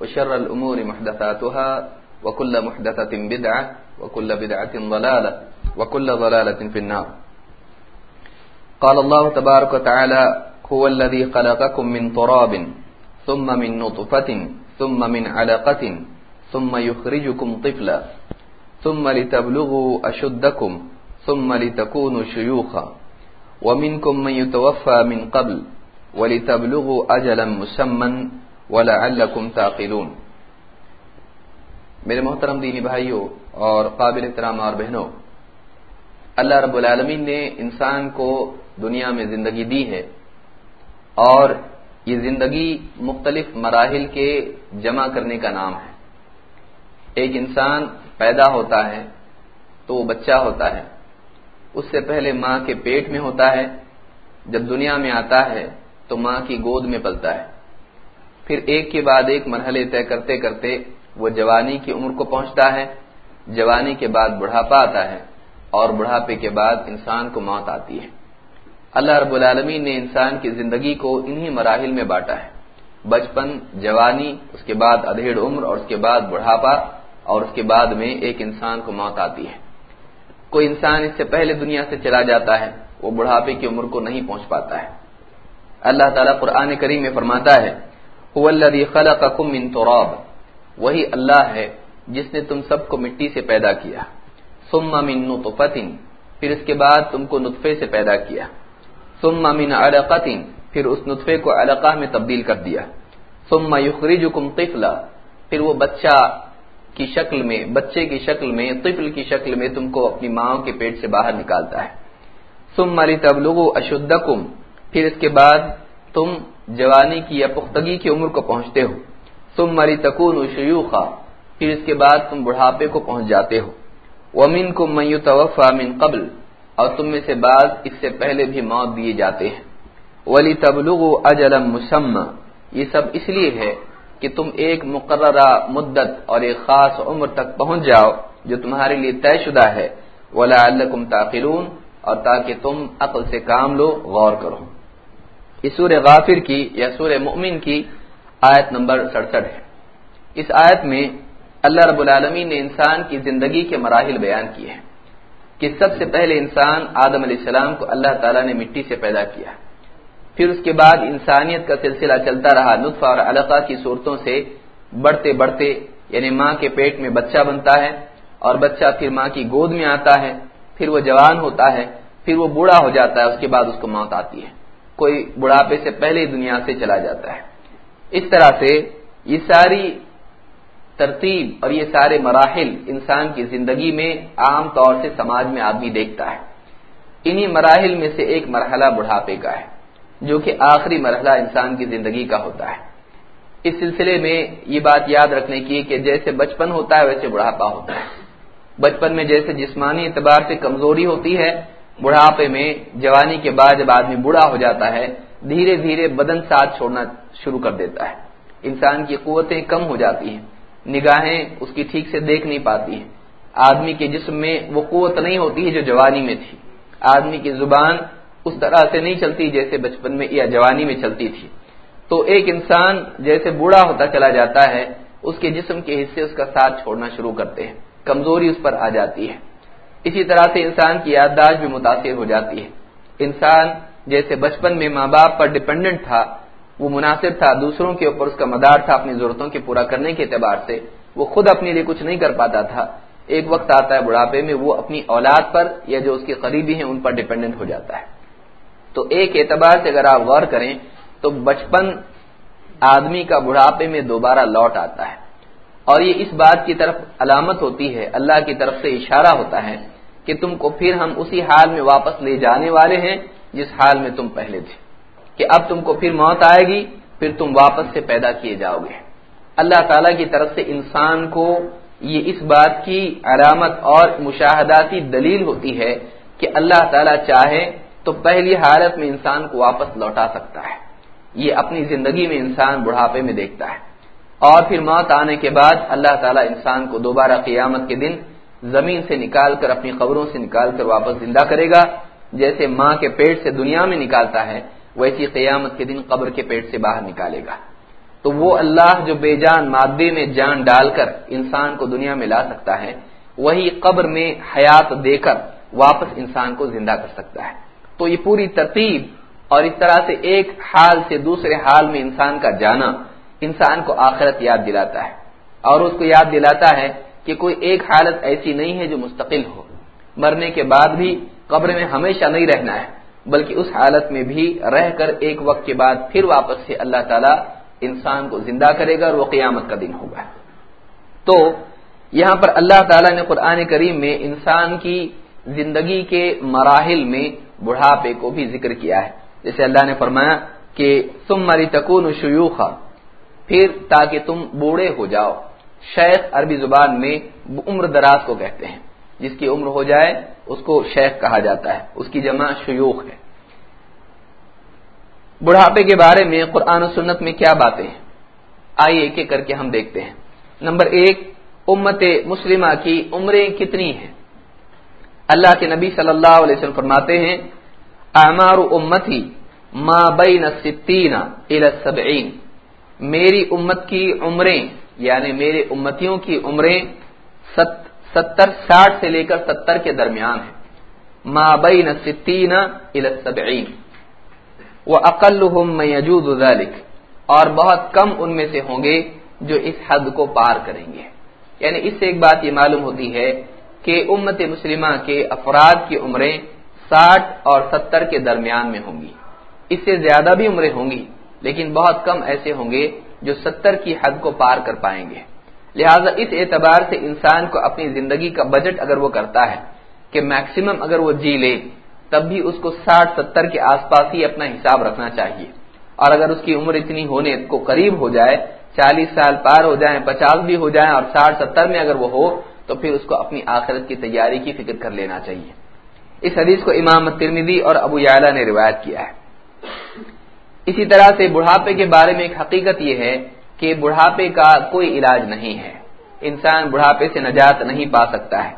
وشر الأمور محدثاتها وكل محدثة بدعة وكل بدعة ضلالة وكل ضلالة في النار. قال الله تبارك وتعالى هو الذي خلقكم من تراب، ثم من نطفة، ثم من علقة، ثم يخرجكم طفلا، ثم لتبلغوا أشدكم، ثم لتكونوا شيوخا، ومنكم من يتوفى من قبل، ولتبلغوا أجلا مسمى ولعلكم تعقلون۔ میرے محترم دینی بھائیوں اور قابل احترام اور بہنوں، اللہ رب العالمین نے انسان کو دنیا میں زندگی دی ہے اور یہ زندگی مختلف مراحل کے جمع کرنے کا نام ہے۔ ایک انسان پیدا ہوتا ہے تو وہ بچہ ہوتا ہے، اس سے پہلے ماں کے پیٹ میں ہوتا ہے، جب دنیا میں آتا ہے تو ماں کی گود میں پلتا ہے۔ پھر ایک کے بعد ایک مرحلے طے کرتے کرتے وہ جوانی کی عمر کو پہنچتا ہے۔ جوانی کے بعد بڑھاپا آتا ہے اور بڑھاپے کے بعد انسان کو موت آتی ہے۔ اللہ رب العالمین نے انسان کی زندگی کو انہی مراحل میں بانٹا ہے۔ بچپن، جوانی، اس کے بعد ادھیڑ عمر اور اس کے بعد بڑھاپا اور اس کے بعد میں ایک انسان کو موت آتی ہے۔ کوئی انسان اس سے پہلے دنیا سے چلا جاتا ہے، وہ بڑھاپے کی عمر کو نہیں پہنچ پاتا ہے۔ اللہ تعالیٰ قرآن کریم میں فرماتا ہے خلقکم من تراب. وہی اللہ ہے جس نے تم سب کو مٹی سے پیدا کیا. ثم من نطفت پھر اس کے بعد تم کو نطفے سے پیدا کیا. ثم من علقت پھر اس نطفے کو علقہ میں تبدیل کر دیا. ثم یخرجکم طفلا، پھر وہ بچہ کی شکل میں، بچے کی شکل میں، طفل کی شکل میں تم کو اپنی ماں کے پیٹ سے باہر نکالتا ہے. ثم لتبلغوا اشدکم، پھر اس کے بعد تم جوانی کی یا پختگی کی عمر کو پہنچتے ہو۔ تم مری تکون شیوخا، پھر اس کے بعد تم بڑھاپے کو پہنچ جاتے ہو۔ ومن کو میو توفا من قبل، اور تم میں سے بعض اس سے پہلے بھی موت دیے جاتے ہیں۔ ولی تبلغ اجلم مسمہ یہ سب اس لیے ہے کہ تم ایک مقررہ مدت اور ایک خاص عمر تک پہنچ جاؤ، جو تمہارے لیے طے شدہ ہے۔ ولا الکم تاخلون اور تاکہ تم عقل سے کام لو، غور کرو۔ یہ سور غافر کی یا سور مؤمن کی آیت نمبر سڑسٹھ ہے۔ اس آیت میں اللہ رب العالمین نے انسان کی زندگی کے مراحل بیان کیے ہیں کہ سب سے پہلے انسان آدم علیہ السلام کو اللہ تعالیٰ نے مٹی سے پیدا کیا۔ پھر اس کے بعد انسانیت کا سلسلہ چلتا رہا، نطفہ اور علقہ کی صورتوں سے بڑھتے بڑھتے یعنی ماں کے پیٹ میں بچہ بنتا ہے اور بچہ پھر ماں کی گود میں آتا ہے، پھر وہ جوان ہوتا ہے، پھر وہ بوڑھا ہو جاتا ہے، اس کے بعد اس کو موت آتی ہے۔ کوئی بڑھاپے سے پہلے دنیا سے چلا جاتا ہے۔ اس طرح سے یہ ساری ترتیب اور یہ سارے مراحل انسان کی زندگی میں عام طور سے سماج میں آدمی دیکھتا ہے۔ انہی مراحل میں سے ایک مرحلہ بڑھاپے کا ہے، جو کہ آخری مرحلہ انسان کی زندگی کا ہوتا ہے۔ اس سلسلے میں یہ بات یاد رکھنے کی کہ جیسے بچپن ہوتا ہے، ویسے بڑھاپا ہوتا ہے۔ بچپن میں جیسے جسمانی اعتبار سے کمزوری ہوتی ہے بڑھاپے میں جوانی کے بعد جب آدمی بوڑھا ہو جاتا ہے، دھیرے دھیرے بدن ساتھ چھوڑنا شروع کر دیتا ہے۔ انسان کی قوتیں کم ہو جاتی ہیں، نگاہیں اس کی ٹھیک سے دیکھ نہیں پاتی ہیں۔ آدمی کے جسم میں وہ قوت نہیں ہوتی ہے جو جوانی میں تھی۔ آدمی کی زبان اس طرح سے نہیں چلتی جیسے بچپن میں یا جوانی میں چلتی تھی۔ تو ایک انسان جیسے بوڑھا ہوتا چلا جاتا ہے، اس کے جسم کے حصے اس کا ساتھ چھوڑنا شروع کرتے ہیں۔ کمزوری اس پر آ جاتی ہے۔ اسی طرح سے انسان کی یادداشت بھی متاثر ہو جاتی ہے۔ انسان جیسے بچپن میں ماں باپ پر ڈپینڈنٹ تھا، وہ مناسب تھا، دوسروں کے اوپر اس کا مدار تھا اپنی ضرورتوں کے پورا کرنے کے اعتبار سے۔ وہ خود اپنے لیے کچھ نہیں کر پاتا تھا۔ ایک وقت آتا ہے بڑھاپے میں وہ اپنی اولاد پر یا جو اس کے قریبی ہیں ان پر ڈپینڈنٹ ہو جاتا ہے۔ تو ایک اعتبار سے اگر آپ غور کریں، تو بچپن آدمی کا بڑھاپے میں دوبارہ لوٹ آتا ہے۔ اور یہ اس بات کی طرف علامت ہوتی ہے، اللہ کی طرف سے اشارہ ہوتا ہے کہ تم کو پھر ہم اسی حال میں واپس لے جانے والے ہیں جس حال میں تم پہلے تھے۔ کہ اب تم کو پھر موت آئے گی، پھر تم واپس سے پیدا کیے جاؤ گے۔ اللہ تعالی کی طرف سے انسان کو یہ اس بات کی علامت اور مشاہداتی دلیل ہوتی ہے کہ اللہ تعالی چاہے تو پہلی حالت میں انسان کو واپس لوٹا سکتا ہے۔ یہ اپنی زندگی میں انسان بڑھاپے میں دیکھتا ہے۔ اور پھر موت آنے کے بعد اللہ تعالیٰ انسان کو دوبارہ قیامت کے دن زمین سے نکال کر اپنی قبروں سے نکال کر واپس زندہ کرے گا، جیسے ماں کے پیٹ سے دنیا میں نکالتا ہے، ویسی قیامت کے دن قبر کے پیٹ سے باہر نکالے گا۔ تو وہ اللہ جو بے جان مادے میں جان ڈال کر انسان کو دنیا میں لا سکتا ہے، وہی قبر میں حیات دے کر واپس انسان کو زندہ کر سکتا ہے۔ تو یہ پوری ترتیب اور اس طرح سے ایک حال سے دوسرے حال میں انسان کا جانا انسان کو آخرت یاد دلاتا ہے۔ اور اس کو یاد دلاتا ہے کہ کوئی ایک حالت ایسی نہیں ہے جو مستقل ہو۔ مرنے کے بعد بھی قبر میں ہمیشہ نہیں رہنا ہے، بلکہ اس حالت میں بھی رہ کر ایک وقت کے بعد پھر واپس سے اللہ تعالیٰ انسان کو زندہ کرے گا اور وہ قیامت کا دن ہوگا۔ تو یہاں پر اللہ تعالیٰ نے قرآن کریم میں انسان کی زندگی کے مراحل میں بڑھاپے کو بھی ذکر کیا ہے۔ جیسے اللہ نے فرمایا کہ تم مری تکون شیوخا، پھر تاکہ تم بوڑھے ہو جاؤ۔ شیخ عربی زبان میں عمر دراز کو کہتے ہیں۔ جس کی عمر ہو جائے، اس کو شیخ کہا جاتا ہے۔ اس کی جمع شیوخ ہے۔ بڑھاپے کے بارے میں قرآن و سنت میں کیا باتیں ہیں؟ آئیے ایک ایک کر کے ہم دیکھتے ہیں۔ نمبر ایک، امت مسلمہ کی عمریں کتنی ہیں؟ اللہ کے نبی صلی اللہ علیہ وسلم فرماتے ہیں، اعمار امتی ما بین ستین الى سبعین میری امت کی عمریں یعنی میرے امتیوں کی عمریں ستر ساٹھ سے لے کر ستر کے درمیان ہیں۔ ما بین ستین الى سبعین وَأَقَلُّهُمْ مَنْ ذَلِكَ۔ اور بہت کم ان میں سے ہوں گے جو اس حد کو پار کریں گے۔ یعنی اس سے ایک بات یہ معلوم ہوتی ہے کہ امت مسلمہ کے افراد کی عمریں ساٹھ اور ستر کے درمیان میں ہوں گی۔ اس سے زیادہ بھی عمریں ہوں گی، لیکن بہت کم ایسے ہوں گے جو ستر کی حد کو پار کر پائیں گے۔ لہذا اس اعتبار سے انسان کو اپنی زندگی کا بجٹ اگر وہ کرتا ہے کہ میکسیمم اگر وہ جی لے، تب بھی اس کو ساٹھ، ستر کے آس پاس ہی اپنا حساب رکھنا چاہیے۔ اور اگر اس کی عمر اتنی ہونے کو قریب ہو جائے، چالیس سال پار ہو جائیں، پچاس بھی ہو جائیں اور ساٹھ، ستر میں اگر وہ ہو، تو پھر اس کو اپنی آخرت کی تیاری کی فکر کر لینا چاہیے۔ اس حدیث کو امام ترمیدی اور ابو یالا نے روایت کیا ہے۔ اسی طرح سے بڑھاپے کے بارے میں ایک حقیقت یہ ہے کہ بڑھاپے کا کوئی علاج نہیں ہے۔ انسان بڑھاپے سے نجات نہیں پا سکتا ہے۔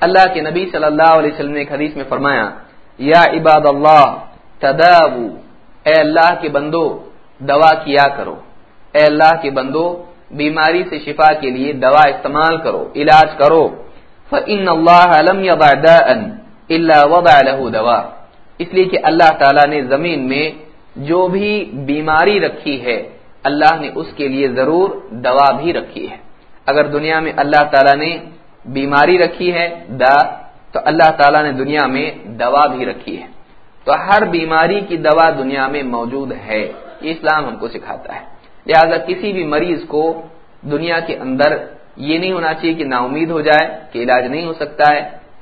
اللہ کے نبی صلی اللہ علیہ وسلم نے ایک حدیث میں فرمایا، یا عباد اللہ تدابو اے اللہ کے بندو، دوا کیا کرو۔ اے اللہ کے بندو، بیماری سے شفا کے لیے دوا استعمال کرو، علاج کرو۔ فَإِنَّ اللَّهَ لَمْ يَضَعْ دَاءً إِلَّا وَضَعَ اس لیے کہ اللہ تعالیٰ نے زمین میں جو بھی بیماری رکھی ہے، اللہ نے اس کے لیے ضرور دوا بھی رکھی ہے۔ اگر دنیا میں اللہ تعالیٰ نے بیماری رکھی ہے، دا، تو اللہ تعالیٰ نے دنیا میں دوا بھی رکھی ہے۔ تو ہر بیماری کی دوا دنیا میں موجود ہے۔ یہ اسلام ہم کو سکھاتا ہے۔ لہذا کسی بھی مریض کو دنیا کے اندر یہ نہیں ہونا چاہیے کہ نا امید ہو جائے، کہ علاج نہیں ہو سکتا ہے۔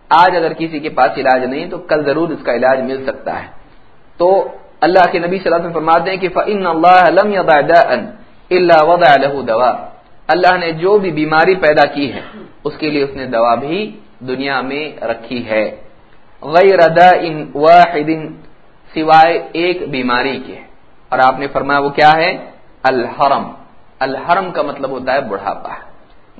آج اگر کسی کے پاس علاج نہیں، تو کل ضرور اس کا علاج مل سکتا ہے۔ تو اللہ کے نبی صلی اللہ علیہ وسلم فرماتے ہیں کہ فَإِنَّ اللَّهَ لَمْ يَضَعْ دَاءً إِلَّا وَضَعَ لَهُ دَوَا اللہ نے جو بھی بیماری پیدا کی ہے، اس کے لیے اس نے دوا بھی دنیا میں رکھی ہے۔ غیر دَاءٍ واحد سوائے ایک بیماری کے۔ اور آپ نے فرمایا وہ کیا ہے؟ الحرم۔ الحرم کا مطلب ہوتا ہے بڑھاپا۔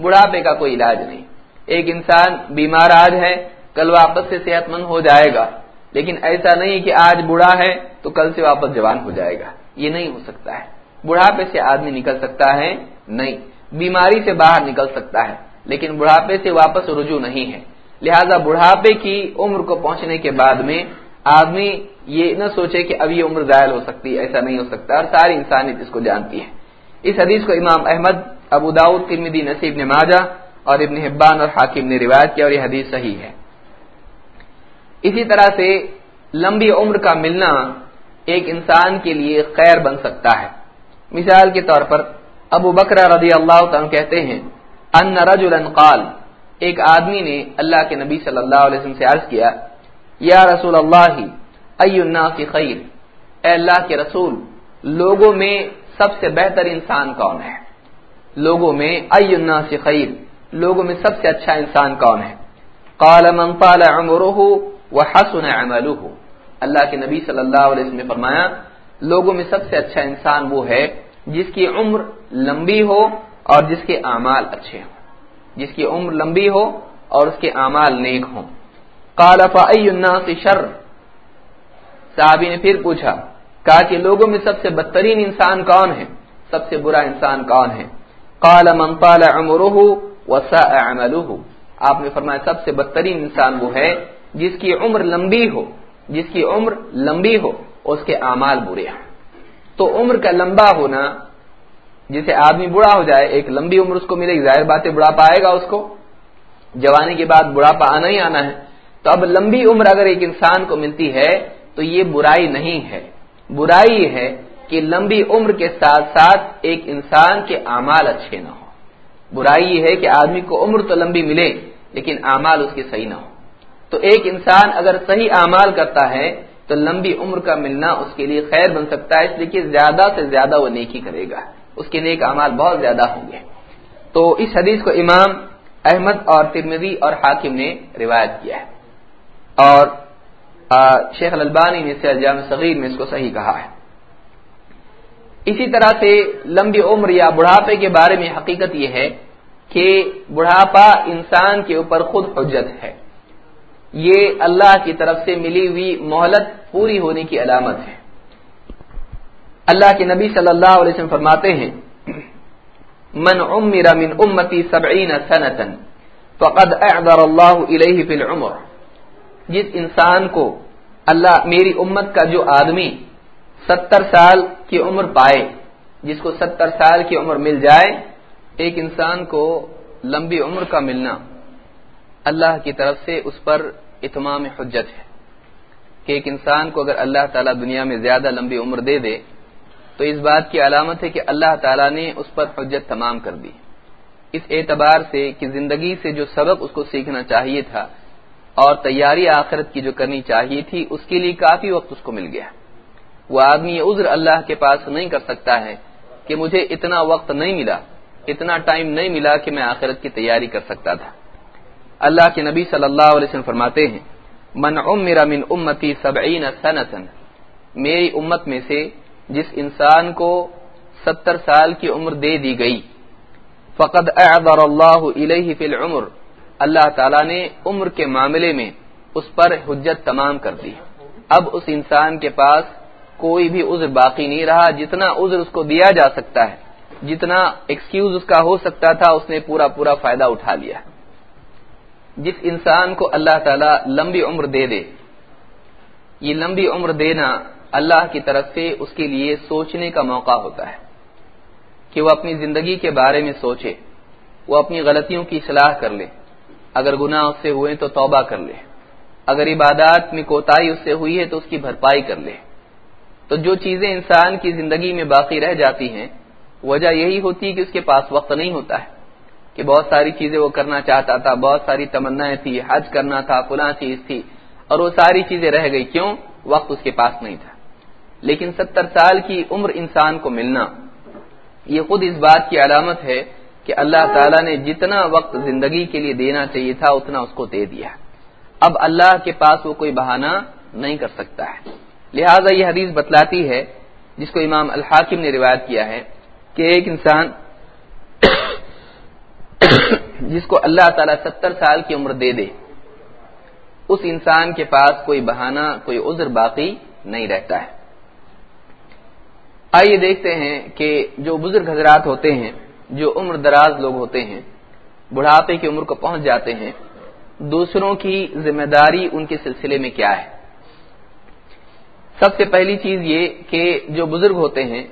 بڑھاپے کا کوئی علاج نہیں۔ ایک انسان بیمار آج ہے، کل واپس سے صحت مند ہو جائے گا۔ لیکن ایسا نہیں کہ آج بوڑھا ہے تو کل سے واپس جوان ہو جائے گا۔ یہ نہیں ہو سکتا ہے۔ بڑھاپے سے آدمی نکل سکتا ہے؟ نہیں۔ بیماری سے باہر نکل سکتا ہے، لیکن بڑھاپے سے واپس رجوع نہیں ہے۔ لہذا بڑھاپے کی عمر کو پہنچنے کے بعد میں آدمی یہ نہ سوچے کہ اب یہ عمر ظاہر ہو سکتی ہے ایسا نہیں ہو سکتا۔ اور ساری انسانیت اس کو جانتی ہے۔ اس حدیث کو امام احمد، ابو داود ترمیدی نصیب نے ماجا اور ابن حبان اور حاکم نے روایت کیا اور یہ حدیث صحیح ہے۔ اسی طرح سے لمبی عمر کا ملنا ایک انسان کے لیے خیر بن سکتا ہے۔ مثال کے طور پر ابو بکر رضی اللہ تعالیٰ کہتے ہیں، ان رجلا قال ایک آدمی نے اللہ کے نبی صلی اللہ علیہ وسلم سے عرض کیا، یا رسول اللہ ای الناس خیر؟ اے اللہ کے رسول، لوگوں میں سب سے بہتر انسان کون ہے؟ لوگوں میں ای الناس خیر، لوگوں میں سب سے اچھا انسان کون ہے؟ قال من طال عمره وحسن عمله اللہ کے نبی صلی اللہ علیہ وسلم نے فرمایا، لوگوں میں سب سے اچھا انسان وہ ہے جس کی عمر لمبی ہو اور جس کے اعمال اچھے ہوں۔ جس کی عمر لمبی ہو اور اس کے اعمال نیک ہوں۔ قال، فأي الناس شر؟ صحابی نے پھر پوچھا، کہا کہ لوگوں میں سب سے بدترین انسان کون ہے؟ سب سے برا انسان کون ہے؟ قال، من طال عمره وساء عمله آپ نے فرمایا، سب سے بدترین انسان وہ ہے جس کی عمر لمبی ہو، جس کی عمر لمبی ہو، اس کے اعمال برے ہوں۔ تو عمر کا لمبا ہونا، جسے آدمی بڑا ہو جائے، ایک لمبی عمر اس کو ملے گی ظاہر بات ہے بڑھاپا آئے گا اس کو، جوانی کے بعد بڑھاپا آنا ہی آنا ہے۔ تو اب لمبی عمر اگر ایک انسان کو ملتی ہے، تو یہ برائی نہیں ہے۔ برائی یہ ہے کہ لمبی عمر کے ساتھ ساتھ ایک انسان کے اعمال اچھے نہ ہو برائی یہ ہے کہ آدمی کو عمر تو لمبی ملے، لیکن اعمال اس کے صحیح نہ ہو تو ایک انسان اگر صحیح اعمال کرتا ہے تو لمبی عمر کا ملنا اس کے لیے خیر بن سکتا ہے، اس لیے کہ زیادہ سے زیادہ وہ نیکی کرے گا۔ اس کے نیک اعمال بہت زیادہ ہوں گے۔ تو اس حدیث کو امام احمد اور ترمدی اور حاکم نے روایت کیا ہے۔ اور شیخ البانی نے جامع صغیر میں اس کو صحیح کہا ہے۔ اسی طرح سے لمبی عمر یا بڑھاپے کے بارے میں حقیقت یہ ہے کہ بڑھاپا انسان کے اوپر خود حجت ہے۔ یہ اللہ کی طرف سے ملی ہوئی مہلت پوری ہونے کی علامت ہے۔ اللہ کے نبی صلی اللہ علیہ وسلم فرماتے ہیں، من عمر من امتی سبعین سنتا فقد اعذر اللہ الیہ فی العمر. جس انسان کو اللہ میری امت کا جو آدمی ستر سال کی عمر پائے، جس کو ستر سال کی عمر مل جائے، ایک انسان کو لمبی عمر کا ملنا اللہ کی طرف سے اس پر اتمام حجت ہے کہ ایک انسان کو اگر اللہ تعالیٰ دنیا میں زیادہ لمبی عمر دے دے، تو اس بات کی علامت ہے کہ اللہ تعالیٰ نے اس پر حجت تمام کر دی۔ اس اعتبار سے کہ زندگی سے جو سبق اس کو سیکھنا چاہیے تھا اور تیاری آخرت کی جو کرنی چاہیے تھی، اس کے لیے کافی وقت اس کو مل گیا۔ وہ آدمی یہ عذر اللہ کے پاس نہیں کر سکتا ہے کہ مجھے اتنا وقت نہیں ملا، اتنا ٹائم نہیں ملا کہ میں آخرت کی تیاری کر سکتا تھا۔ اللہ کے نبی صلی اللہ علیہ وسلم فرماتے ہیں، من عمر من امتی سبعین سنتا میری امت میں سے جس انسان کو ستر سال کی عمر دے دی گئی، فقد اعذر اللہ الیہ فی العمر۔ اللہ تعالیٰ نے عمر کے معاملے میں اس پر حجت تمام کر دی۔ اب اس انسان کے پاس کوئی بھی عذر باقی نہیں رہا، جتنا عذر اس کو دیا جا سکتا ہے، جتنا ایکسکیوز اس کا ہو سکتا تھا، اس نے پورا پورا فائدہ اٹھا لیا۔ جس انسان کو اللہ تعالیٰ لمبی عمر دے دے۔ یہ لمبی عمر دینا اللہ کی طرف سے اس کے لیے سوچنے کا موقع ہوتا ہے کہ وہ اپنی زندگی کے بارے میں سوچے، وہ اپنی غلطیوں کی اصلاح کر لے۔ اگر گناہ اس سے ہوئے تو توبہ کر لے۔ اگر عبادات میں کوتاہی اس سے ہوئی ہے تو اس کی بھرپائی کر لے۔ تو جو چیزیں انسان کی زندگی میں باقی رہ جاتی ہیں، وجہ یہی ہوتی ہے کہ اس کے پاس وقت نہیں ہوتا ہے۔ کہ بہت ساری چیزیں وہ کرنا چاہتا تھا، بہت ساری تمنائیں تھی حج کرنا تھا، فلاں چیز تھی، اور وہ ساری چیزیں رہ گئی۔ کیوں؟ وقت اس کے پاس نہیں تھا۔ لیکن ستر سال کی عمر انسان کو ملنا، یہ خود اس بات کی علامت ہے کہ اللہ تعالیٰ نے جتنا وقت زندگی کے لیے دینا چاہیے تھا، اتنا اس کو دے دیا۔ اب اللہ کے پاس وہ کوئی بہانہ نہیں کر سکتا ہے۔ لہذا یہ حدیث بتلاتی ہے، جس کو امام الحاکم نے روایت کیا ہے، کہ ایک انسان جس کو اللہ تعالیٰ ستر سال کی عمر دے دے، اس انسان کے پاس کوئی بہانہ، کوئی عذر باقی نہیں رہتا ہے۔ آئیے دیکھتے ہیں کہ جو بزرگ حضرات ہوتے ہیں، جو عمر دراز لوگ ہوتے ہیں، بڑھاپے کی عمر کو پہنچ جاتے ہیں، دوسروں کی ذمہ داری ان کے سلسلے میں کیا ہے؟ سب سے پہلی چیز یہ کہ جو بزرگ ہوتے ہیں،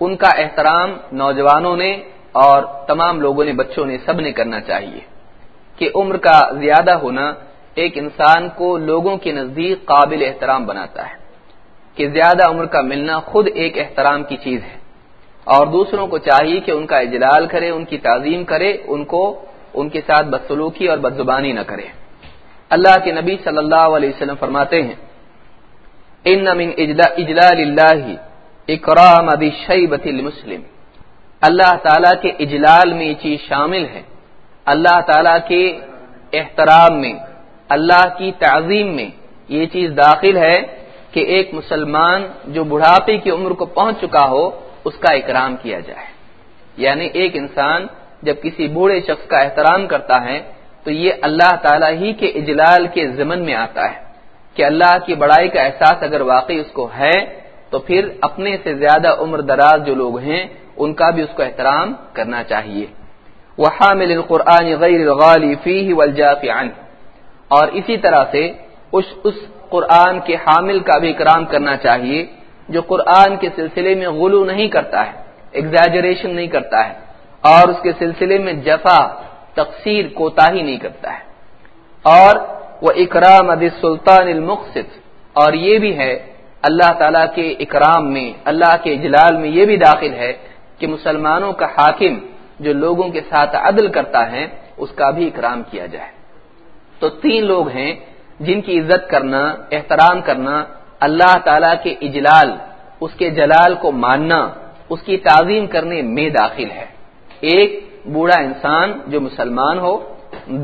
ان کا احترام نوجوانوں نے اور تمام لوگوں نے بچوں نے سب نے کرنا چاہیے کہ عمر کا زیادہ ہونا ایک انسان کو لوگوں کے نزدیک قابل احترام بناتا ہے کہ زیادہ عمر کا ملنا خود ایک احترام کی چیز ہے اور دوسروں کو چاہیے کہ ان کا اجلال کرے، ان کی تعظیم کرے، ان کو ان کے ساتھ بدسلوکی اور بدزبانی نہ کرے۔ اللہ کے نبی صلی اللہ علیہ وسلم فرماتے ہیں، ان من اجلال اللہ اکرام ابی شیبت المسلم. اللہ تعالی کے اجلال میں یہ چیز شامل ہے۔ اللہ تعالی کے احترام میں، اللہ کی تعظیم میں یہ چیز داخل ہے کہ ایک مسلمان جو بڑھاپے کی عمر کو پہنچ چکا ہو، اس کا اکرام کیا جائے۔ یعنی ایک انسان جب کسی بوڑھے شخص کا احترام کرتا ہے، تو یہ اللہ تعالی ہی کے اجلال کے ضمن میں آتا ہے۔ کہ اللہ کی بڑائی کا احساس اگر واقعی اس کو ہے، تو پھر اپنے سے زیادہ عمر دراز جو لوگ ہیں ان کا بھی اس کو احترام کرنا چاہیے۔ وہ حامل القرآن غیر الغالی فی عنہ اور اسی طرح سے اس اس قرآن کے حامل کا بھی اکرام کرنا چاہیے، جو قرآن کے سلسلے میں غلو نہیں کرتا ہے ایگزیجریشن نہیں کرتا ہے، اور اس کے سلسلے میں جفا تقسیر کوتا ہی نہیں کرتا ہے۔ اور وہ اکرام اد سلطان المقصد اور یہ بھی ہے، اللہ تعالی کے اکرام میں، اللہ کے اجلال میں یہ بھی داخل ہے کہ مسلمانوں کا حاکم جو لوگوں کے ساتھ عدل کرتا ہے، اس کا بھی اکرام کیا جائے۔ تو تین لوگ ہیں جن کی عزت کرنا، احترام کرنا، اللہ تعالی کے اجلال، اس کے جلال کو ماننا، اس کی تعظیم کرنے میں داخل ہے۔ ایک بوڑھا انسان جو مسلمان ہو،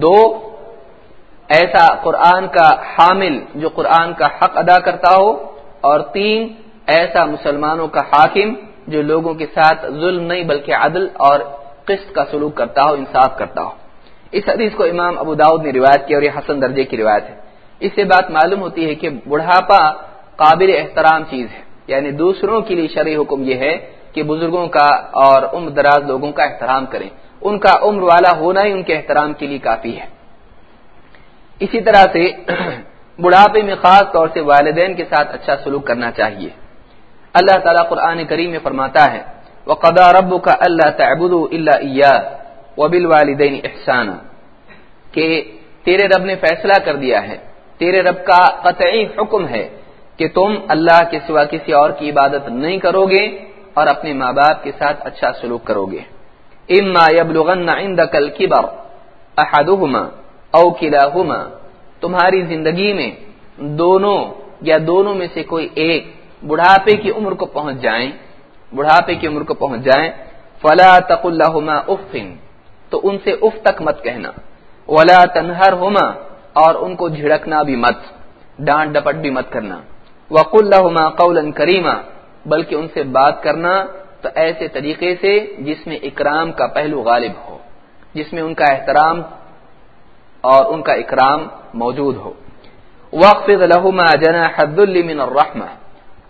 دو ایسا قرآن کا حامل جو قرآن کا حق ادا کرتا ہو، اور تین ایسا مسلمانوں کا حاکم جو لوگوں کے ساتھ ظلم نہیں بلکہ عدل اور قسط کا سلوک کرتا ہو، انصاف کرتا ہو۔ اس حدیث کو امام ابو داود نے روایت کی اور یہ حسن درجے کی روایت ہے۔ اس سے بات معلوم ہوتی ہے کہ بڑھاپا قابل احترام چیز ہے۔ یعنی دوسروں کے لیے شرعی حکم یہ ہے کہ بزرگوں کا اور عمر دراز لوگوں کا احترام کریں۔ ان کا عمر والا ہونا ہی ان کے احترام کے لیے کافی ہے۔ اسی طرح سے بڑھاپے میں خاص طور سے والدین کے ساتھ اچھا سلوک کرنا چاہیے۔ اللہ تعالیٰ قرآن کریم میں فرماتا ہے وہ قدا رب کا اللہ تعبد اللہ وبل والدین احسان کہ تیرے رب نے فیصلہ کر دیا ہے، تیرے رب کا قطعی حکم ہے کہ تم اللہ کے سوا کسی اور کی عبادت نہیں کرو گے اور اپنے ماں باپ کے ساتھ اچھا سلوک کرو گے۔ اما يبلغن عندك الكبر احدهما او كلاهما۔ تمہاری زندگی میں دونوں یا دونوں میں سے کوئی ایک بڑھاپے کی عمر کو پہنچ جائیں، بڑھاپے کی عمر کو پہنچ جائیں، فلا تقل لهما اف، تو ان سے اف تک مت کہنا، ولا تنهرهما اور ان کو جھڑکنا بھی مت، ڈانٹ ڈپٹ بھی مت کرنا، وقل لهما قولا کریما، بلکہ ان سے بات کرنا تو ایسے طریقے سے جس میں اکرام کا پہلو غالب ہو، جس میں ان کا احترام اور ان کا اکرام موجود ہو۔ وقف لہما جنا حد المن الرحمہ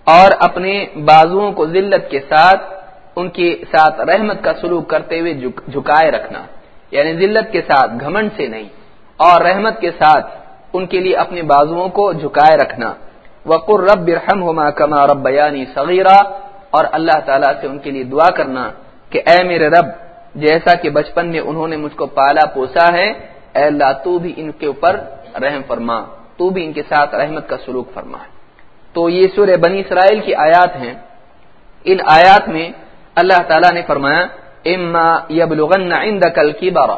اور اپنے بازوؤں کو ذلت کے ساتھ، ان کے ساتھ رحمت کا سلوک کرتے ہوئے جھکائے رکھنا۔ یعنی ذلت کے ساتھ، گھمنڈ سے نہیں۔ اور رحمت کے ساتھ ان کے لیے اپنے بازوؤں کو جھکائے رکھنا۔ وقر رب برہم ہوما کما رب بیانی صغیرہ اور اللہ تعالیٰ سے ان کے لیے دعا کرنا کہ اے میرے رب، جیسا کہ بچپن میں انہوں نے مجھ کو پالا پوسا ہے، اے اللہ تو بھی ان کے اوپر رحم فرما، تو بھی ان کے ساتھ رحمت کا سلوک فرما۔ تو یہ سورہ بنی اسرائیل کی آیات ہیں۔ ان آیات میں اللہ تعالیٰ نے فرمایا، اما یبلغن عندك الكبر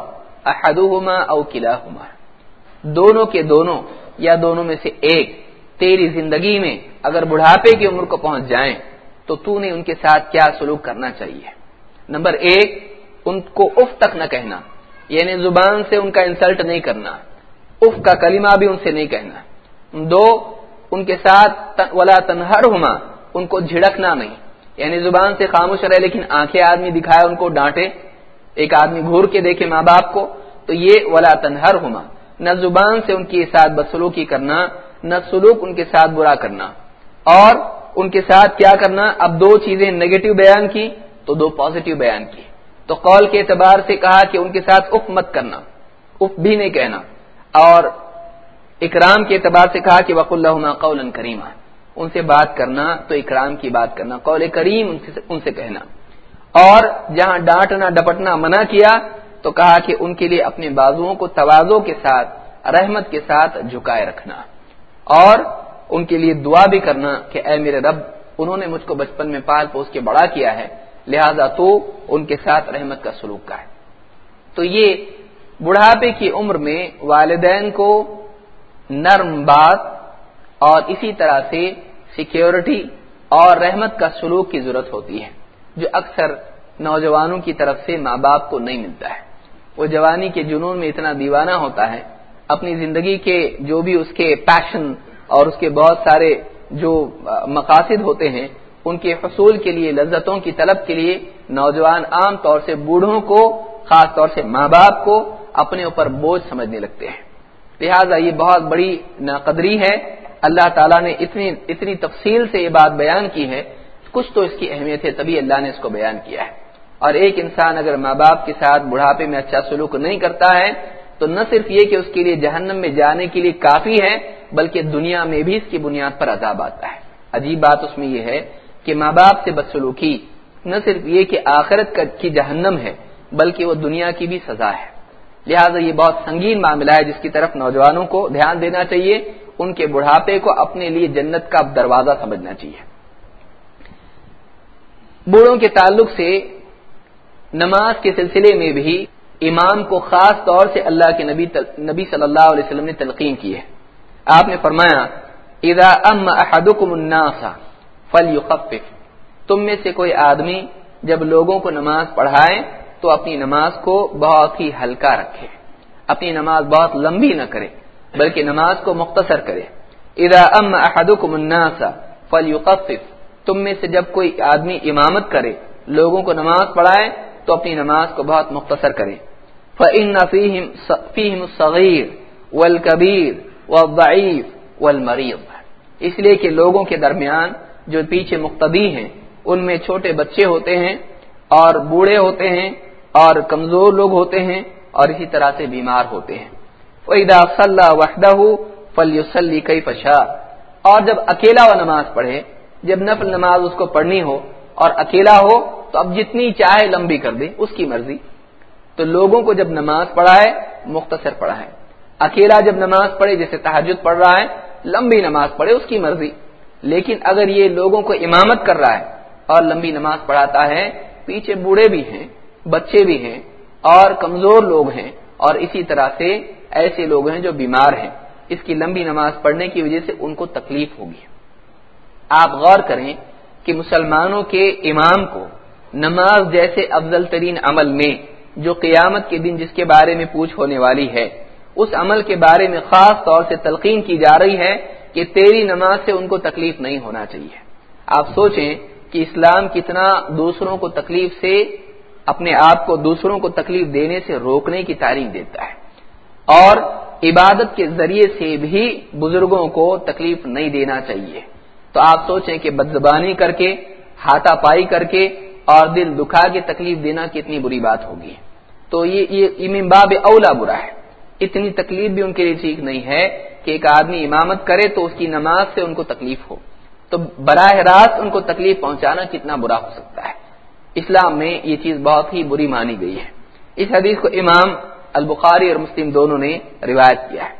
احدهما او كلاهما دونوں کے دونوں یا دونوں میں سے ایک تیری زندگی میں اگر بڑھاپے کی عمر کو پہنچ جائیں، تو تو نے ان کے ساتھ کیا سلوک کرنا چاہیے۔ نمبر ایک، ان کو اف تک نہ کہنا یعنی زبان سے ان کا انسلٹ نہیں کرنا، اف کا کلمہ بھی ان سے نہیں کہنا۔ دو ان کے ساتھ ولا تنہر ہوما ان کو جھڑکنا نہیں۔ یعنی زبان سے خاموش رہے، لیکن آنکھیں آدمی دکھائے، ان کو ڈانٹے۔ ایک آدمی گھور کے دیکھے ماں باپ کو، تو یہ ولا تنہر ہوما نہ زبان سے ان کے ساتھ بدسلوکی کرنا، نہ سلوک ان کے ساتھ برا کرنا۔ اور ان کے ساتھ کیا کرنا؟ اب دو چیزیں نگیٹو بیان کی، تو دو پازیٹو بیان کی۔ تو قول کے اعتبار سے کہا کہ ان کے ساتھ اف مت کرنا، اف بھی نہیں کہنا۔ اور اکرام کے اعتبار سے کہا کہ وق اللہ قول کریما ان سے بات کرنا تو اکرام کی بات کرنا قول کریم ان سے, ان سے کہنا۔ اور جہاں ڈانٹنا ڈپٹنا منع کیا تو کہا کہ ان کے لیے اپنے بازوؤں کو توازوں کے ساتھ رحمت کے ساتھ جھکائے رکھنا۔ اور ان کے لیے دعا بھی کرنا کہ اے میرے رب انہوں نے مجھ کو بچپن میں پال پوس کے بڑا کیا ہے لہذا تو ان کے ساتھ رحمت کا سلوک کا ہے۔ تو یہ بڑھاپے کی عمر میں والدین کو نرم بات اور اسی طرح سے سیکیورٹی اور رحمت کا سلوک کی ضرورت ہوتی ہے، جو اکثر نوجوانوں کی طرف سے ماں باپ کو نہیں ملتا ہے۔ وہ جوانی کے جنون میں اتنا دیوانہ ہوتا ہے، اپنی زندگی کے جو بھی اس کے پیشن اور اس کے بہت سارے جو مقاصد ہوتے ہیں، ان کے حصول کے لیے، لذتوں کی طلب کے لیے نوجوان عام طور سے بوڑھوں کو، خاص طور سے ماں باپ کو اپنے اوپر بوجھ سمجھنے لگتے ہیں۔ لہذا یہ بہت بڑی ناقدری ہے۔ اللہ تعالیٰ نے اتنی اتنی تفصیل سے یہ بات بیان کی ہے۔ کچھ تو اس کی اہمیت ہے، تبھی اللہ نے اس کو بیان کیا ہے۔ اور ایک انسان اگر ماں باپ کے ساتھ بڑھاپے میں اچھا سلوک نہیں کرتا ہے، تو نہ صرف یہ کہ اس کے لیے جہنم میں جانے کے لیے کافی ہے، بلکہ دنیا میں بھی اس کی بنیاد پر عذاب آتا ہے۔ عجیب بات اس میں یہ ہے کہ ماں باپ سے بدسلوکی نہ صرف یہ کہ آخرت کی جہنم ہے، بلکہ وہ دنیا کی بھی سزا ہے۔ لہذا یہ بہت سنگین معاملہ ہے جس کی طرف نوجوانوں کو دھیان دینا چاہیے، ان کے بڑھاپے کو اپنے لیے جنت کا دروازہ سمجھنا چاہیے۔ بوڑھوں کے تعلق سے نماز کے سلسلے میں بھی امام کو خاص طور سے اللہ کے نبی نبی صلی اللہ علیہ وسلم نے تلقین کی ہے۔ آپ نے فرمایا، اذا ام احدكم الناس فليخفف تم میں سے کوئی آدمی جب لوگوں کو نماز پڑھائے تو اپنی نماز کو بہت ہی ہلکا رکھے۔ اپنی نماز بہت لمبی نہ کرے، بلکہ نماز کو مختصر کرے۔ اذا ام احدكم الناس فليخفف تم میں سے جب کوئی آدمی امامت کرے، لوگوں کو نماز پڑھائے، تو اپنی نماز کو بہت مختصر کرے۔ فَإِنَّ فِيهِمُ الصَّغِيرُ وَالْكَبِيرُ وَالضَّعِيفُ وَالْمَرِيضُ۔ اس لیے کہ لوگوں کے درمیان جو پیچھے مقتدی ہیں، ان میں چھوٹے بچے ہوتے ہیں اور بوڑھے ہوتے ہیں اور کمزور لوگ ہوتے ہیں اور اسی طرح سے بیمار ہوتے ہیں۔ وَإِذَا صَلَّى وَحْدَهُ فَلْيُصَلِّ كَيْفَ شَاءَ۔ اور جب اکیلا وہ نماز پڑھے، جب نفل نماز اس کو پڑھنی ہو اور اکیلا ہو، تو اب جتنی چاہے لمبی کر دے، اس کی مرضی۔ تو لوگوں کو جب نماز پڑھائے، مختصر پڑھائے۔ اکیلا جب نماز پڑھے، جیسے تحجد پڑھ رہا ہے، لمبی نماز پڑھے، اس کی مرضی۔ لیکن اگر یہ لوگوں کو امامت کر رہا ہے اور لمبی نماز پڑھاتا ہے، پیچھے بوڑھے بھی ہیں بچے بھی ہیں اور کمزور لوگ ہیں اور اسی طرح سے ایسے لوگ ہیں جو بیمار ہیں۔ اس کی لمبی نماز پڑھنے کی وجہ سے ان کو تکلیف ہوگی۔ آپ غور کریں کہ مسلمانوں کے امام کو نماز جیسے افضل ترین عمل میں جو قیامت کے دن جس کے بارے میں پوچھ ہونے والی ہے، اس عمل کے بارے میں خاص طور سے تلقین کی جا رہی ہے کہ تیری نماز سے ان کو تکلیف نہیں ہونا چاہیے۔ آپ سوچیں کہ اسلام کتنا دوسروں کو تکلیف سے اپنے آپ کو دوسروں کو تکلیف دینے سے روکنے کی تعریف دیتا ہے۔ اور عبادت کے ذریعے سے بھی بزرگوں کو تکلیف نہیں دینا چاہیے۔ تو آپ سوچیں کہ بدزبانی کر کے، ہاتھا پائی کر کے اور دل دکھا کے تکلیف دینا کتنی بری بات ہوگی۔ تو یہ یہ باب اولا برا ہے۔ اتنی تکلیف بھی ان کے لیے ٹھیک نہیں ہے کہ ایک آدمی امامت کرے تو اس کی نماز سے ان کو تکلیف ہو۔ تو براہ راست ان کو تکلیف پہنچانا کتنا برا ہو سکتا ہے۔ اسلام میں یہ چیز بہت ہی بری مانی گئی ہے۔ اس حدیث کو امام البخاری اور مسلم دونوں نے روایت کیا ہے۔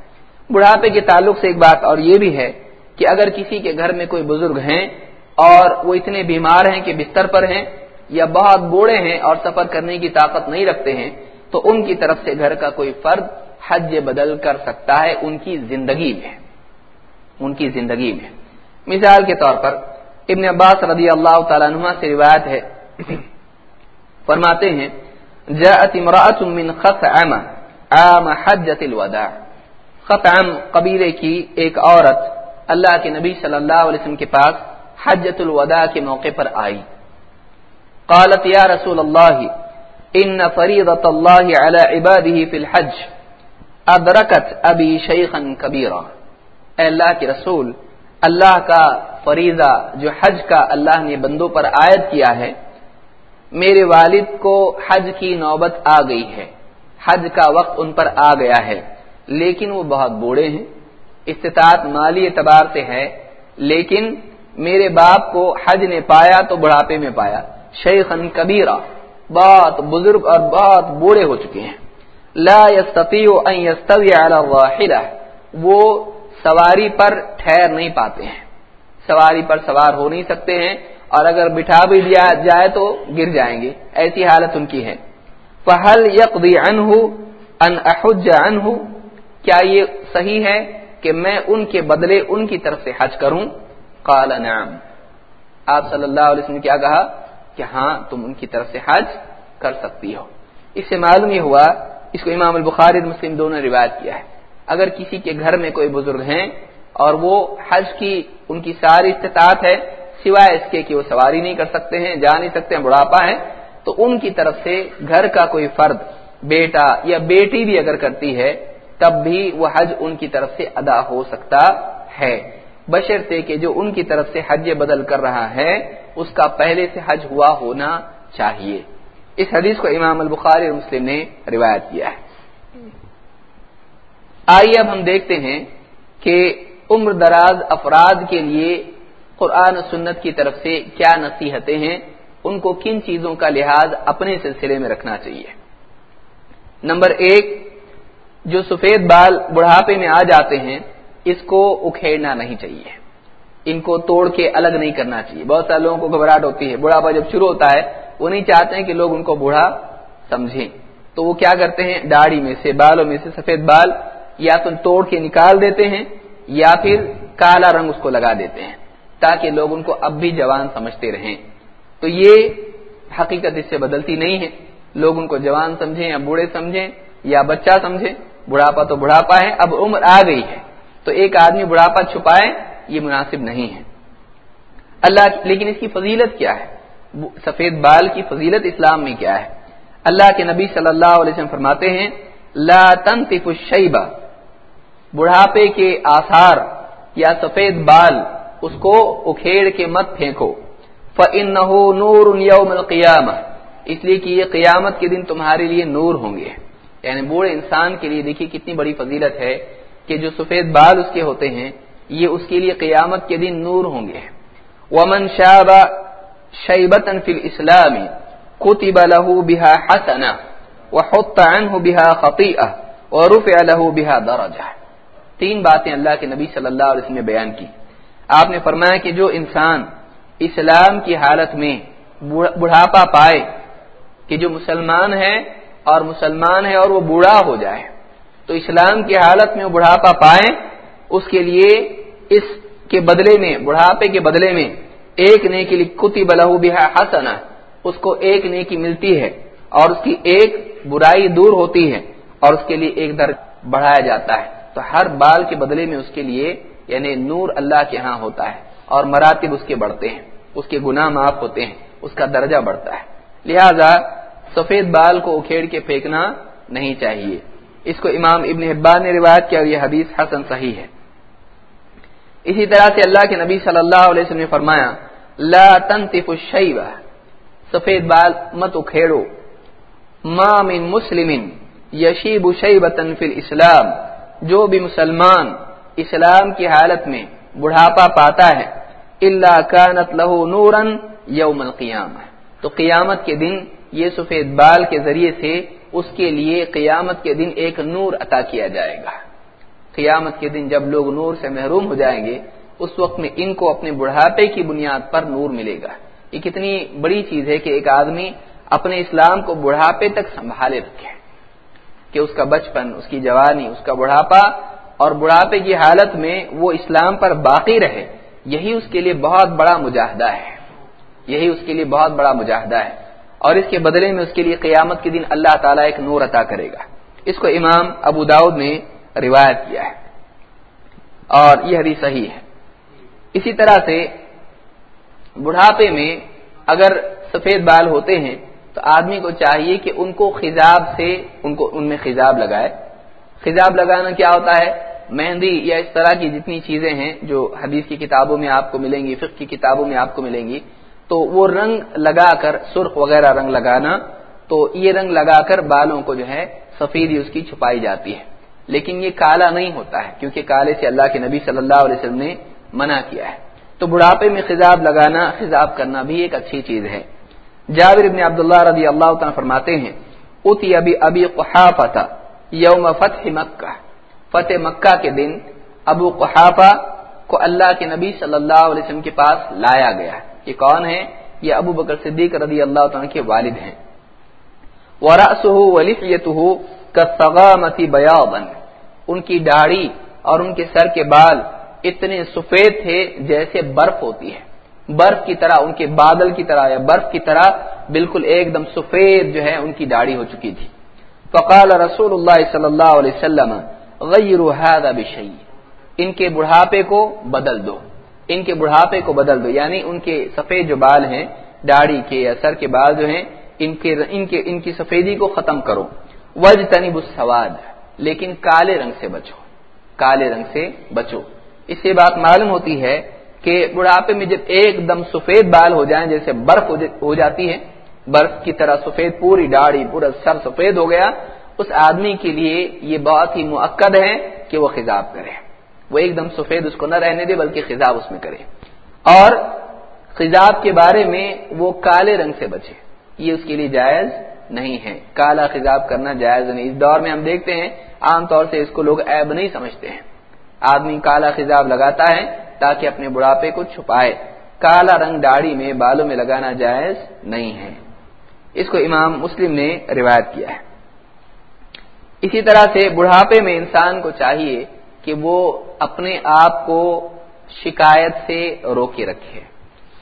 بڑھاپے کے تعلق سے ایک بات اور یہ بھی ہے کہ اگر کسی کے گھر میں کوئی بزرگ ہیں اور وہ اتنے بیمار ہیں کہ بستر پر ہیں یا بہت بوڑھے ہیں اور سفر کرنے کی طاقت نہیں رکھتے ہیں، تو ان کی طرف سے گھر کا کوئی فرد حج بدل کر سکتا ہے، ان کی زندگی میں۔ ان کی زندگی میں۔ مثال کے طور پر ابن عباس رضی اللہ تعالیٰ عنہ سے روایت ہے فرماتے ہیں، جاءت امرأة من خطعم، عام حجت الوداع. خطعم قبیلے کی ایک عورت اللہ کے نبی صلی اللہ علیہ وسلم کے پاس حجت الوداع کے موقع پر آئی۔ قالت، یا رسول اللہ، ان فریضت اللہ علی عباده فی الحج، ادرکت ابی شیخا کبیرا. اے اللہ کے رسول، اللہ کا فریضہ جو حج کا اللہ نے بندوں پر عائد کیا ہے میرے والد کو حج کی نوبت آ گئی ہے۔ حج کا وقت ان پر آ گیا ہے۔ لیکن وہ بہت بوڑھے ہیں۔ استطاعت مالی اعتبار سے ہے۔ لیکن میرے باپ کو حج نے پایا تو بڑھاپے میں پایا۔ شیخن کبیرہ۔ بہت بزرگ اور بہت بوڑھے ہو چکے ہیں۔ لا يستطيع ان يستوي على وہ سواری پر ٹھہر نہیں پاتے ہیں۔ سواری پر سوار ہو نہیں سکتے ہیں۔ اور اگر بٹھا بھی دیا جائے تو گر جائیں گے۔ ایسی حالت ان کی ہے۔ فهل يقضي عنه ان احج عنه کیا یہ صحیح ہے کہ میں ان کے بدلے ان کی طرف سے حج کروں؟ قال نعم۔ آپ صلی اللہ علیہ وسلم نے کیا کہا؟ کہ ہاں تم ان کی طرف سے حج کر سکتی ہو۔ اس سے معلوم یہ ہوا، اس کو امام البخاری مسلم دونوں نے روایت کیا ہے۔ اگر کسی کے گھر میں کوئی بزرگ ہیں اور وہ حج کی ان کی ساری استطاعت ہے سوائے اس کے کہ وہ سواری نہیں کر سکتے ہیں، جا نہیں سکتے ہیں، بڑھاپا ہے تو ان کی طرف سے گھر کا کوئی فرد، بیٹا یا بیٹی بھی اگر کرتی ہے، تب بھی وہ حج ان کی طرف سے ادا ہو سکتا ہے۔ بشرطے کہ جو ان کی طرف سے حج بدل کر رہا ہے، اس کا پہلے سے حج ہوا ہونا چاہیے۔ اس حدیث کو امام البخاری اور مسلم نے روایت کیا ہے۔ آئیے اب ہم دیکھتے ہیں کہ عمر دراز افراد کے لیے قرآن و سنت کی طرف سے کیا نصیحتیں ہیں، ان کو کن چیزوں کا لحاظ اپنے سلسلے میں رکھنا چاہیے۔ نمبر ایک، جو سفید بال بڑھاپے میں آ جاتے ہیں، اس کو اکھیڑنا نہیں چاہیے۔ ان کو توڑ کے الگ نہیں کرنا چاہیے۔ بہت سارے لوگوں کو گھبراہٹ ہوتی ہے۔ بڑھاپا جب شروع ہوتا ہے، وہ نہیں چاہتے ہیں کہ لوگ ان کو بوڑھا سمجھیں۔ تو وہ کیا کرتے ہیں؟ داڑھی میں سے، بالوں میں سے سفید بال یا تو توڑ کے نکال دیتے ہیں یا پھر کالا رنگ اس کو لگا دیتے ہیں۔ تاکہ لوگ ان کو اب بھی جوان سمجھتے رہیں۔ تو یہ حقیقت اس سے بدلتی نہیں ہے۔ لوگ ان کو جوان سمجھیں یا بوڑھے سمجھیں یا بچہ سمجھیں، بڑھاپا تو بڑھاپا ہے، اب عمر آ گئی ہے۔ تو ایک آدمی بڑھاپا چھپائے، یہ مناسب نہیں ہے۔ اللہ، لیکن اس کی فضیلت کیا ہے؟ سفید بال کی فضیلت اسلام میں کیا ہے؟ اللہ کے نبی صلی اللہ علیہ وسلم فرماتے ہیں، لا تنطف الشیبہ۔ بڑھاپے کے آثار یا سفید بال اس کو اکھیڑ کے مت پھینکو۔ فَإِنَّهُ نُورٌ يَوْمَ الْقِيَامَةِ۔ اس لیے کہ یہ قیامت کے دن تمہارے لیے نور ہوں گے۔ یعنی بوڑھے انسان کے لیے دیکھیے کتنی بڑی فضیلت ہے کہ جو سفید بال اس کے ہوتے ہیں، یہ اس کے لیے قیامت کے دن نور ہوں گے۔ ومن شاب شیبتن فی الاسلام کتب له بها حسنہ وحط عنه بها خطیئہ ورفع له بها درجہ تین باتیں اللہ کے نبی صلی اللہ علیہ وسلم نے بیان کی۔ آپ نے فرمایا کہ جو انسان اسلام کی حالت میں بڑھاپا پائے کہ جو مسلمان ہے اور مسلمان ہے اور وہ بوڑھا ہو جائے، تو اسلام کی حالت میں وہ بڑھاپا پائے، اس کے لیے اس کے بدلے میں، بڑھاپے کے بدلے میں ایک نیکی لکھتی بلہ بہا حسنا، اس کو ایک نیکی ملتی ہے اور اس کی ایک برائی دور ہوتی ہے اور اس کے لیے ایک در بڑھایا جاتا ہے۔ تو ہر بال کے بدلے میں اس کے لیے یعنی نور اللہ کے ہاں ہوتا ہے اور مراتب اس کے بڑھتے ہیں، اس کے گناہ معاف ہوتے ہیں، اس کا درجہ بڑھتا ہے۔ لہذا سفید بال کو اکھیڑ کے پھینکنا نہیں چاہیے۔ اس کو امام ابن حبان نے روایت کیا اور یہ حدیث حسن صحیح ہے۔ اسی طرح سے اللہ کے نبی صلی اللہ علیہ وسلم نے فرمایا، لا تنطف الشیبہ سفید بال مت اکھیڑو۔ ما من مسلم یشیب شیبتن فی الاسلام، جو بھی مسلمان اسلام کی حالت میں بڑھاپا پاتا ہے اللہ کانت لہو نورن یوم القیامہ۔ تو قیامت کے دن یہ سفید بال کے ذریعے سے اس کے لیے قیامت کے دن ایک نور عطا کیا جائے گا۔ قیامت کے دن جب لوگ نور سے محروم ہو جائیں گے، اس وقت میں ان کو اپنے بڑھاپے کی بنیاد پر نور ملے گا۔ یہ کتنی بڑی چیز ہے کہ ایک آدمی اپنے اسلام کو بڑھاپے تک سنبھالے رکھے، کہ اس کا بچپن، اس کی جوانی، اس کا بڑھاپا اور بڑھاپے کی حالت میں وہ اسلام پر باقی رہے، یہی اس کے لیے بہت بڑا مجاہدہ ہے۔ یہی اس کے لیے بہت بڑا مجاہدہ ہے۔ اور اس کے بدلے میں اس کے لیے قیامت کے دن اللہ تعالیٰ ایک نور عطا کرے گا۔ اس کو امام ابو داود نے روایت کیا ہے۔ اور یہ حدیث صحیح ہے۔ اسی طرح سے بڑھاپے میں اگر سفید بال ہوتے ہیں تو آدمی کو چاہیے کہ ان کو خزاب سے، ان کو ان میں خزاب لگائے۔ خزاب لگانا کیا ہوتا ہے؟ مہندی یا اس طرح کی جتنی چیزیں ہیں جو حدیث کی کتابوں میں آپ کو ملیں گی، فقہ کی کتابوں میں آپ کو ملیں گی، تو وہ رنگ لگا کر سرخ وغیرہ رنگ لگانا، تو یہ رنگ لگا کر بالوں کو جو ہے سفیدی اس کی چھپائی جاتی ہے۔ لیکن یہ کالا نہیں ہوتا ہے، کیونکہ کالے سے اللہ کے نبی صلی اللہ علیہ وسلم نے منع کیا ہے۔ تو بڑھاپے میں خزاب لگانا خزاب کرنا بھی ایک اچھی چیز ہے۔ جابر ابن عبداللہ رضی اللہ تعالیٰ فرماتے ہیں، اتی ابی ابی قحافہ یوم فتح مکہ۔ فتح مکہ کے دن ابو قحافہ کو اللہ کے نبی صلی اللہ علیہ وسلم کے پاس لایا گیا۔ یہ کون ہے؟ یہ ابو بکر صدیق رضی اللہ تعالیٰ کے والد ہیں۔ ورأسه ولحيته كالثغامة بياضا ان کی داڑھی اور ان کے سر کے بال اتنے سفید تھے جیسے برف ہوتی ہے۔ برف کی طرح، ان کے بادل کی طرح یا برف کی طرح بالکل ایک دم سفید جو ہے ان کی داڑھی ہو چکی تھی۔ فقال رسول اللہ صلی اللہ علیہ وسلم، غیر ان کے بڑھاپے کو بدل دو۔ ان کے بڑھاپے کو بدل دو یعنی ان کے سفید جو بال ہیں، داڑھی کے یا سر کے بال جو ہیں، ان کے ان کے، ان کی سفیدی کو ختم کرو۔ وج تنیب السواد، لیکن کالے رنگ سے بچو۔ کالے رنگ سے بچو۔ اس سے بات معلوم ہوتی ہے کہ بڑھاپے میں جب ایک دم سفید بال ہو جائیں، جیسے برف ہو جاتی ہے برف کی طرح سفید، پوری داڑھی، پورا سر سفید ہو گیا۔ اس آدمی کے لیے یہ بہت ہی معقد ہے کہ وہ خزاب کرے۔ وہ ایک دم سفید اس کو نہ رہنے دے، بلکہ خزاب اس میں کرے۔ اور خزاب کے بارے میں وہ کالے رنگ سے بچے۔ یہ اس کے لیے جائز نہیں ہے۔ کالا خزاب کرنا جائز نہیں۔ اس دور میں ہم دیکھتے ہیں، عام طور سے اس کو لوگ عیب نہیں سمجھتے ہیں۔ آدمی کالا خزاب لگاتا ہے تاکہ اپنے بڑھاپے کو چھپائے۔ کالا رنگ داڑھی میں بالوں میں لگانا جائز نہیں ہے۔ اس کو امام مسلم نے روایت کیا ہے۔ اسی طرح سے بڑھاپے میں انسان کو چاہیے کہ وہ اپنے آپ کو شکایت سے روکے رکھے۔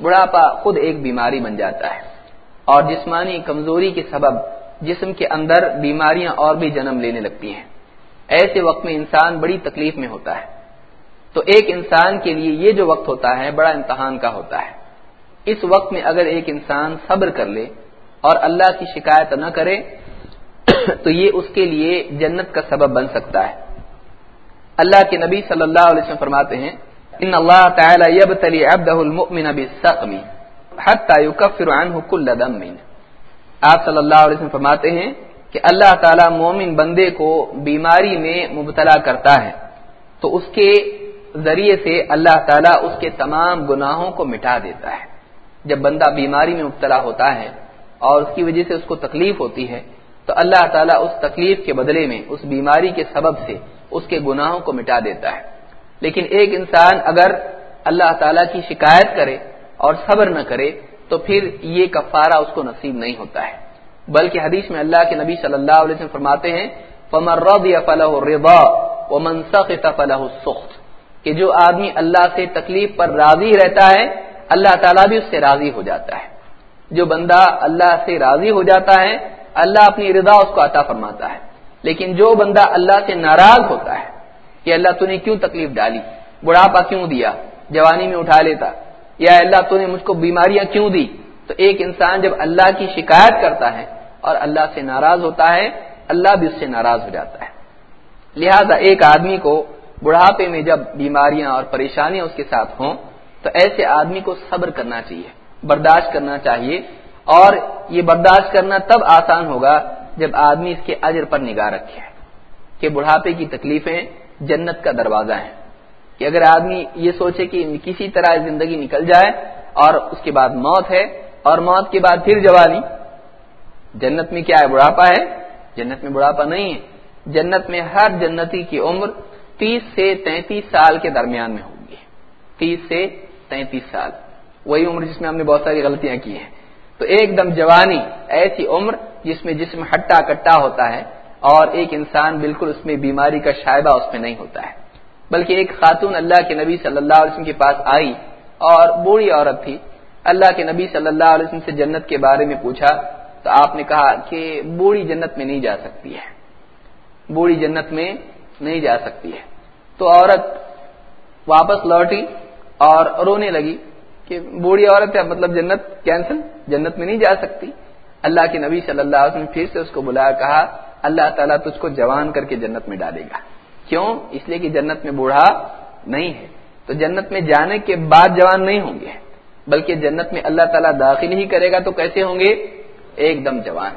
بڑھاپا خود ایک بیماری بن جاتا ہے اور جسمانی کمزوری کے سبب جسم کے اندر بیماریاں اور بھی جنم لینے لگتی ہیں۔ ایسے وقت میں انسان بڑی تکلیف میں ہوتا ہے۔ تو ایک انسان کے لیے یہ جو وقت ہوتا ہے بڑا امتحان کا ہوتا ہے۔ اس وقت میں اگر ایک انسان صبر کر لے اور اللہ کی شکایت نہ کرے، تو یہ اس کے لیے جنت کا سبب بن سکتا ہے۔ اللہ کے نبی صلی اللہ علیہ وسلم فرماتے ہیں، ان اللہ تعالی يبتلي عبده المؤمن بالسقم حتى يكفر عنه كل دم۔ آپ صلی اللہ علیہ وسلم فرماتے ہیں کہ اللہ تعالی مومن بندے کو بیماری میں مبتلا کرتا ہے، تو اس کے ذریعے سے اللہ تعالیٰ اس کے تمام گناہوں کو مٹا دیتا ہے۔ جب بندہ بیماری میں مبتلا ہوتا ہے اور اس کی وجہ سے اس کو تکلیف ہوتی ہے، تو اللہ تعالیٰ اس تکلیف کے بدلے میں، اس بیماری کے سبب سے اس کے گناہوں کو مٹا دیتا ہے۔ لیکن ایک انسان اگر اللہ تعالیٰ کی شکایت کرے اور صبر نہ کرے، تو پھر یہ کفارہ اس کو نصیب نہیں ہوتا ہے۔ بلکہ حدیث میں اللہ کے نبی صلی اللہ علیہ وسلم فرماتے ہیں فمر رضی فلح الرضا ومن سخط فلح السخط کہ جو آدمی اللہ سے تکلیف پر راضی رہتا ہے، اللہ تعالیٰ بھی اس سے راضی ہو جاتا ہے۔ جو بندہ اللہ سے راضی ہو جاتا ہے، اللہ اپنی رضا اس کو عطا فرماتا ہے۔ لیکن جو بندہ اللہ سے ناراض ہوتا ہے کہ اللہ تو نے کیوں تکلیف ڈالی؟ بڑھاپا کیوں دیا؟ جوانی میں اٹھا لیتا۔ یا اللہ تو نے مجھ کو بیماریاں کیوں دی؟ تو ایک انسان جب اللہ کی شکایت کرتا ہے اور اللہ سے ناراض ہوتا ہے، اللہ بھی اس سے ناراض ہو جاتا ہے۔ لہذا ایک آدمی کو بڑھاپے میں جب بیماریاں اور پریشانیاں اس کے ساتھ ہوں، تو ایسے آدمی کو صبر کرنا چاہیے۔ برداشت کرنا چاہیے اور یہ برداشت کرنا تب آسان ہوگا جب آدمی اس کے اجر پر نگاہ رکھے کہ بڑھاپے کی تکلیفیں جنت کا دروازہ ہے کہ اگر آدمی یہ سوچے کہ کسی طرح زندگی نکل جائے اور اس کے بعد موت ہے اور موت کے بعد پھر جوانی، جنت میں کیا ہے؟ بڑھاپا ہے؟ جنت میں بڑھاپا نہیں ہے۔ جنت میں ہر جنتی کی عمر تیس سے تینتیس سال کے درمیان میں ہوگی۔ تیس سے تینتیس سال۔ وہی عمر جس میں ہم نے بہت ساری غلطیاں کی ہیں۔ تو ایک دم جوانی، ایسی عمر جس میں جسم ہٹا کٹا ہوتا ہے اور ایک انسان بالکل اس میں بیماری کا شائبہ اس میں نہیں ہوتا ہے۔ بلکہ ایک خاتون اللہ کے نبی صلی اللہ علیہ وسلم کے پاس آئی اور بوڑھی عورت تھی۔ اللہ کے نبی صلی اللہ علیہ وسلم سے جنت کے بارے میں پوچھا تو آپ نے کہا کہ بوڑھی جنت میں نہیں جا سکتی ہے۔ بوڑھی جنت میں نہیں جا سکتی ہے۔ تو عورت واپس لوٹی اور رونے لگی۔ کہ بوڑھی عورت ہے مطلب جنت کینسل، جنت میں نہیں جا سکتی۔ اللہ کے نبی صلی اللہ علیہ وسلم پھر سے اس کو بلایا، کہا، اللہ تعالیٰ تجھ کو جوان کر کے جنت میں ڈالے گا۔ کیوں؟ اس لیے کہ جنت میں بوڑھا نہیں ہے۔ تو جنت میں جانے کے بعد جوان نہیں ہوں گے، بلکہ جنت میں اللہ تعالیٰ داخل ہی کرے گا تو کیسے ہوں گے؟ ایک دم جوان۔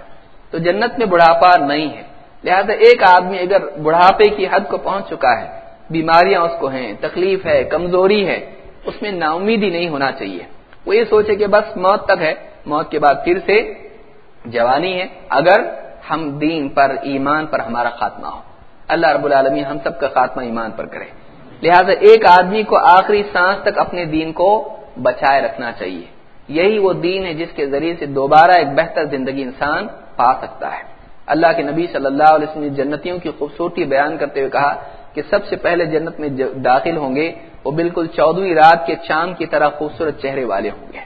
تو جنت میں بڑھاپا نہیں ہے۔ لہذا ایک آدمی اگر بڑھاپے کی حد کو پہنچ چکا ہے، بیماریاں اس کو ہیں، تکلیف ہے، کمزوری ہے اس میں نا امیدی نہیں ہونا چاہیے۔ وہ یہ سوچے کہ بس موت تک ہے۔ موت کے بعد پھر سے جوانی ہے۔ اگر ہم دین پر، ایمان پر ہمارا خاتمہ ہو۔ اللہ رب العالمین ہم سب کا خاتمہ ایمان پر کرے۔ لہذا ایک آدمی کو آخری سانس تک اپنے دین کو بچائے رکھنا چاہیے۔ یہی وہ دین ہے جس کے ذریعے سے دوبارہ ایک بہتر زندگی انسان پا سکتا ہے۔ اللہ کے نبی صلی اللہ علیہ وسلم نے جنتیوں کی خوبصورتی بیان کرتے ہوئے کہا کہ سب سے پہلے جنت میں داخل ہوں گے، وہ بالکل چودہویں رات کے چاند کی طرح خوبصورت چہرے والے ہوں گے۔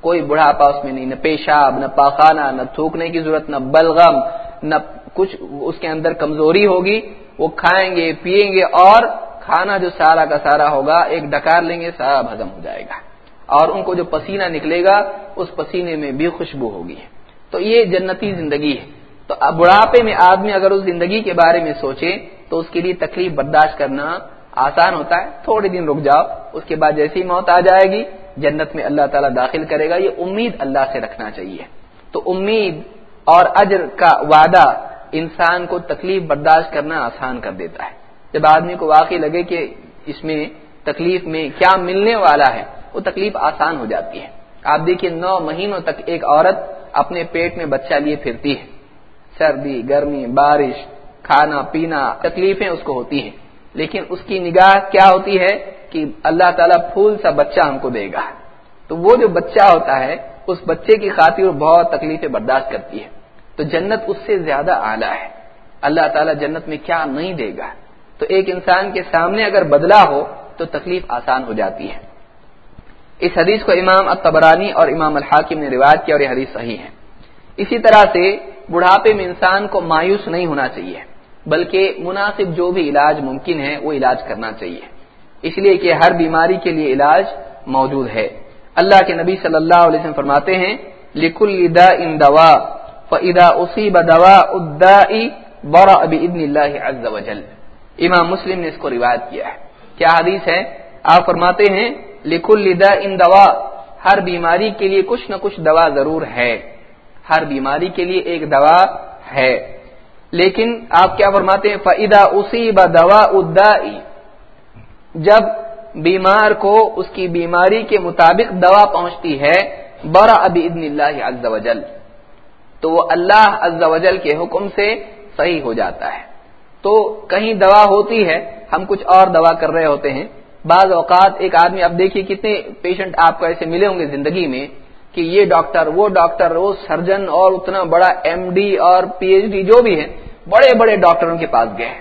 کوئی بڑھاپا اس میں نہیں، نہ پیشاب، نہ پاخانہ، نہ تھوکنے کی ضرورت، نہ بلغم، نہ کچھ اس کے اندر کمزوری ہوگی۔ وہ کھائیں گے پیئیں گے اور کھانا جو سارا کا سارا ہوگا، ایک ڈکار لیں گے، سارا ہزم ہو جائے گا۔ اور ان کو جو پسینہ نکلے گا، اس پسینے میں بھی خوشبو ہوگی۔ تو یہ جنتی زندگی ہے۔ تو بڑھاپے میں آدمی اگر اس زندگی کے بارے میں سوچے تو اس کے لیے تکلیف برداشت کرنا آسان ہوتا ہے۔ تھوڑے دن رک جاؤ، اس کے بعد جیسی موت آ جائے گی، جنت میں اللہ تعالیٰ داخل کرے گا۔ یہ امید اللہ سے رکھنا چاہیے۔ تو امید اور اجر کا وعدہ انسان کو تکلیف برداشت کرنا آسان کر دیتا ہے۔ جب آدمی کو واقعی لگے کہ اس میں تکلیف میں کیا ملنے والا ہے، وہ تکلیف آسان ہو جاتی ہے۔ آپ دیکھیے، نو مہینوں تک ایک عورت اپنے پیٹ میں بچہ لیے پھرتی ہے۔ سردی، گرمی، بارش کھانا پینا تکلیفیں اس کو ہوتی ہیں۔ لیکن اس کی نگاہ کیا ہوتی ہے کہ اللہ تعالیٰ پھول سا بچہ ہم کو دے گا۔ تو وہ جو بچہ ہوتا ہے، اس بچے کی خاطر بہت تکلیفیں برداشت کرتی ہے تو جنت اس سے زیادہ اعلیٰ ہے۔ اللہ تعالیٰ جنت میں کیا نہیں دے گا۔ تو ایک انسان کے سامنے اگر بدلا ہو، تو تکلیف آسان ہو جاتی ہے۔ اس حدیث کو امام الطبرانی اور امام الحاکم نے روایت کیا اور یہ حدیث صحیح ہے۔ اسی طرح سے بڑھاپے میں انسان کو مایوس نہیں ہونا چاہیے۔ بلکہ مناسب جو بھی علاج ممکن ہے وہ علاج کرنا چاہیے۔ اس لیے کہ ہر بیماری کے لیے علاج موجود ہے۔ اللہ کے نبی صلی اللہ علیہ وسلم فرماتے ہیں لکل ان دوا فدا اسی بدوا ادا بورا ابی ابن اللہ عز وجل۔ امام مسلم نے اس کو روایت کیا ہے۔ کیا حدیث ہے؟ آپ فرماتے ہیں لکل ان دوا ہر بیماری کے لیے کچھ نہ کچھ دوا ضرور ہے۔ ہر بیماری کے لیے ایک دوا ہے۔ لیکن آپ کیا فرماتے ہیں؟ فعدا اسی دوا ادا جب بیمار کو اس کی بیماری کے مطابق دوا پہنچتی ہے برا ابی ابن اللہ عز وجل، تو وہ اللہ عز وجل کے حکم سے صحیح ہو جاتا ہے۔ تو کہیں دوا ہوتی ہے، ہم کچھ اور دوا کر رہے ہوتے ہیں۔ بعض اوقات ایک آدمی اب دیکھیے کتنے پیشنٹ آپ کو ایسے ملے ہوں گے زندگی میں کہ یہ ڈاکٹر، وہ ڈاکٹر، وہ سرجن اور اتنا بڑا ایم ڈی اور پی ایچ ڈی جو بھی ہے بڑے بڑے ڈاکٹروں کے پاس گئے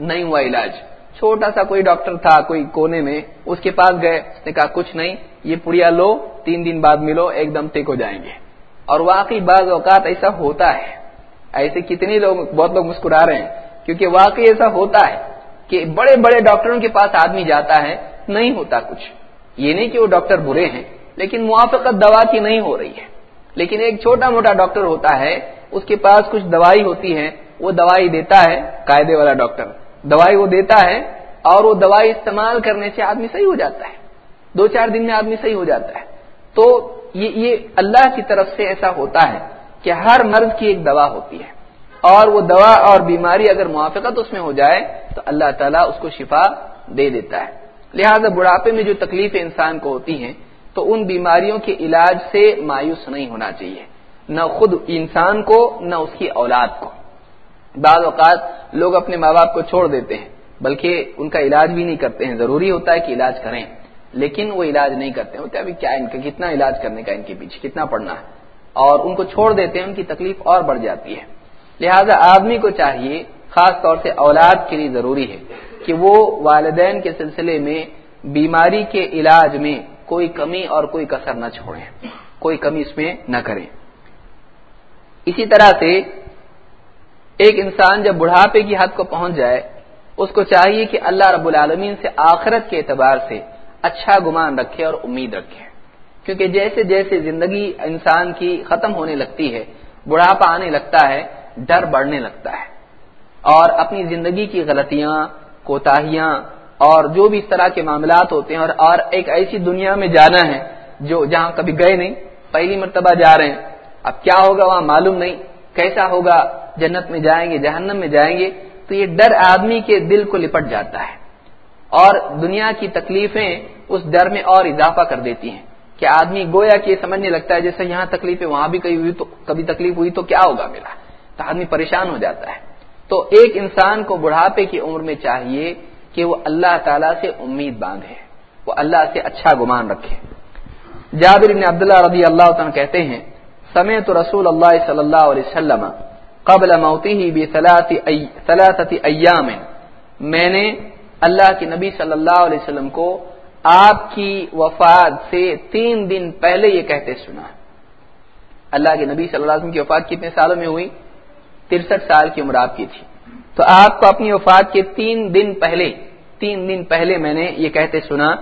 نہیں ہوا علاج۔ چھوٹا سا کوئی ڈاکٹر تھا کوئی کونے میں، اس کے پاس گئے، اس نے کہا کچھ نہیں، یہ پڑیا لو، تین دن بعد ملو، ایک دم ٹھیک ہو جائیں گے۔ اور واقعی بعض اوقات ایسا ہوتا ہے۔ ایسے کتنے لوگ، بہت لوگ مسکرا رہے ہیں۔ کیونکہ واقعی ایسا ہوتا ہے کہ بڑے بڑے ڈاکٹروں کے پاس آدمی جاتا ہے، نہیں ہوتا کچھ۔ یہ نہیں کہ وہ ڈاکٹر برے ہیں۔ لیکن موافقت دوا کی نہیں ہو رہی ہے۔ لیکن ایک چھوٹا موٹا ڈاکٹر ہوتا ہے، اس کے پاس کچھ دوائی ہوتی ہے وہ دوائی دیتا ہے، قاعدے والا ڈاکٹر۔ دوائی وہ دیتا ہے اور وہ دوائی استعمال کرنے سے آدمی صحیح ہو جاتا ہے۔ دو چار دن میں آدمی صحیح ہو جاتا ہے۔ تو یہ یہ اللہ کی طرف سے ایسا ہوتا ہے کہ ہر مرض کی ایک دوا ہوتی ہے۔ اور وہ دوا اور بیماری اگر موافقت اس میں ہو جائے، تو اللہ تعالیٰ اس کو شفا دے دیتا ہے۔ لہذا بڑھاپے میں جو تکلیفیں انسان کو ہوتی ہیں تو ان بیماریوں کے علاج سے مایوس نہیں ہونا چاہیے۔ نہ خود انسان کو، نہ اس کی اولاد کو۔ بعض اوقات لوگ اپنے ماں باپ کو چھوڑ دیتے ہیں، بلکہ ان کا علاج بھی نہیں کرتے ہیں۔ ضروری ہوتا ہے کہ علاج کریں، لیکن وہ علاج نہیں کرتے۔ ہیں، ابھی کیا ان کا، کتنا علاج کرنے کا ان کے پیچھے، کتنا پڑنا ہے؟ اور ان کو چھوڑ دیتے ہیں، ان کی تکلیف اور بڑھ جاتی ہے۔ لہذا آدمی کو چاہیے، خاص طور سے اولاد کے لیے ضروری ہے، کہ وہ والدین کے سلسلے میں بیماری کے علاج میں کوئی کمی اور کوئی کسر نہ چھوڑیں، کوئی کمی اس میں نہ کریں۔ اسی طرح سے ایک انسان جب بڑھاپے کی حد کو پہنچ جائے، اس کو چاہیے کہ اللہ رب العالمین سے آخرت کے اعتبار سے اچھا گمان رکھے اور امید رکھے۔ کیونکہ جیسے جیسے زندگی انسان کی ختم ہونے لگتی ہے، بڑھاپا آنے لگتا ہے، ڈر بڑھنے لگتا ہے۔ اور اپنی زندگی کی غلطیاں، کوتاہیاں اور جو بھی اس طرح کے معاملات ہوتے ہیں اور اور ایک ایسی دنیا میں جانا ہے جو جہاں کبھی گئے نہیں، پہلی مرتبہ جا رہے ہیں۔ اب کیا ہوگا وہاں معلوم نہیں، کیسا ہوگا، جنت میں جائیں گے، جہنم میں جائیں گے؟ تو یہ ڈر آدمی کے دل کو لپٹ جاتا ہے۔ اور دنیا کی تکلیفیں اس ڈر میں اور اضافہ کر دیتی ہیں۔ کہ آدمی گویا کہ سمجھنے لگتا ہے، جیسے یہاں تکلیفیں، وہاں بھی کبھی ہوئی تو، کبھی تکلیف ہوئی تو کیا ہوگا میرا؟ تو آدمی پریشان ہو جاتا ہے۔ تو ایک انسان کو بڑھاپے کی عمر میں چاہیے کہ وہ اللہ تعالی سے امید باندھے، وہ اللہ سے اچھا گمان رکھے۔ جابر بن عبداللہ رضی اللہ تعالیٰ کہتے ہیں سمیت رسول اللہ صلی اللہ علیہ وسلم قبل موته بثلاثه ایام۔ میں نے اللہ کے نبی صلی اللہ علیہ وسلم کو آپ کی وفات سے تین دن پہلے یہ کہتے سنا۔ اللہ کے نبی صلی اللہ علیہ وسلم کی وفات کتنے سالوں میں ہوئی؟ ترسٹھ سال کی عمر آپ کی تھی۔ تو آپ کو اپنی وفات کے تین دن پہلے، تین دن پہلے میں نے یہ کہتے سنا،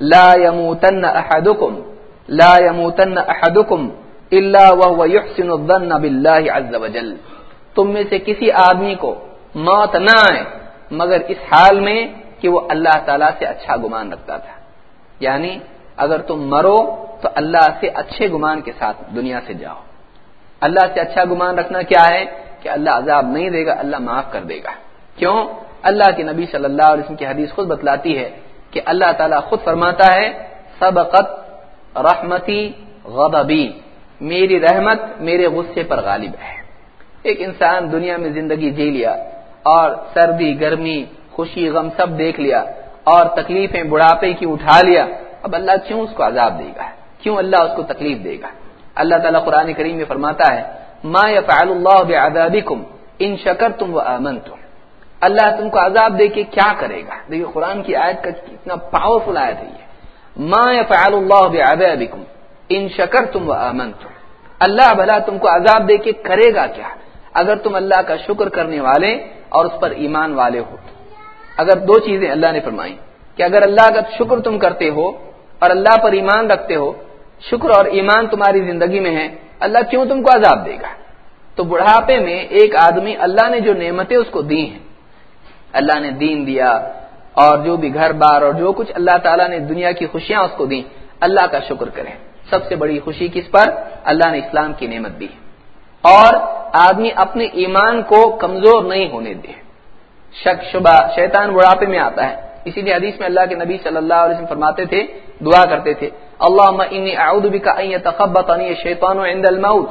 لا يموتن احدكم لا يموتن احدكم الا وهو يحسن الظن بالله عز وجل۔ تم میں سے کسی آدمی کو موت نہ آئے، مگر اس حال میں کہ وہ اللہ تعالی سے اچھا گمان رکھتا تھا۔ یعنی اگر تم مرو تو اللہ سے اچھے گمان کے ساتھ دنیا سے جاؤ۔ اللہ سے اچھا گمان رکھنا کیا ہے؟ کہ اللہ عذاب نہیں دے گا، اللہ معاف کر دے گا۔ کیوں؟ اللہ کے نبی صلی اللہ علیہ وسلم کی حدیث خود بتلاتی ہے کہ اللہ تعالیٰ خود فرماتا ہے، سبقت رحمتی غضبی، میری رحمت میرے غصے پر غالب ہے۔ ایک انسان دنیا میں زندگی جی لیا اور سردی، گرمی، خوشی، غم سب دیکھ لیا اور تکلیفیں بڑھاپے کی اٹھا لیا، اب اللہ کیوں اس کو عذاب دے گا؟ کیوں اللہ اس کو تکلیف دے گا؟ اللہ تعالیٰ قرآن کریم میں فرماتا ہے ما يفعل الله بعذابكم ان شکرتم وآمنتم۔ اللہ تم کو عذاب دے کے کیا کرے گا؟ دیکھیے قرآن کی آیت کا کتنا پاورفل آیت ہے یہ۔ ما يفعل الله بعذابكم ان شکرتم وآمنتم۔ اللہ بھلا تم کو عذاب دے کے کرے گا کیا؟ اگر تم اللہ کا شکر کرنے والے اور اس پر ایمان والے ہو۔ اگر دو چیزیں اللہ نے فرمائی، کہ اگر اللہ کا شکر تم کرتے ہو اور اللہ پر ایمان رکھتے ہو، شکر اور ایمان تمہاری زندگی میں ہے اللہ کیوں تم کو عذاب دے گا؟ تو بڑھاپے میں ایک آدمی اللہ نے جو نعمتیں اس کو دی ہیں، اللہ نے دین دیا اور جو بھی گھر بار اور جو کچھ اللہ تعالیٰ نے دنیا کی خوشیاں اس کو دی اللہ کا شکر کریں۔ سب سے بڑی خوشی کس پر؟ اللہ نے اسلام کی نعمت دی۔ اور آدمی اپنے ایمان کو کمزور نہیں ہونے دے۔ شک، شبہ، شیطان بڑھاپے میں آتا ہے۔ اسی لیے حدیث میں اللہ کے نبی صلی اللہ علیہ وسلم فرماتے تھے، دعا کرتے تھے اللہ اعوذ بک ان يتخبطني الشیطان عند الموت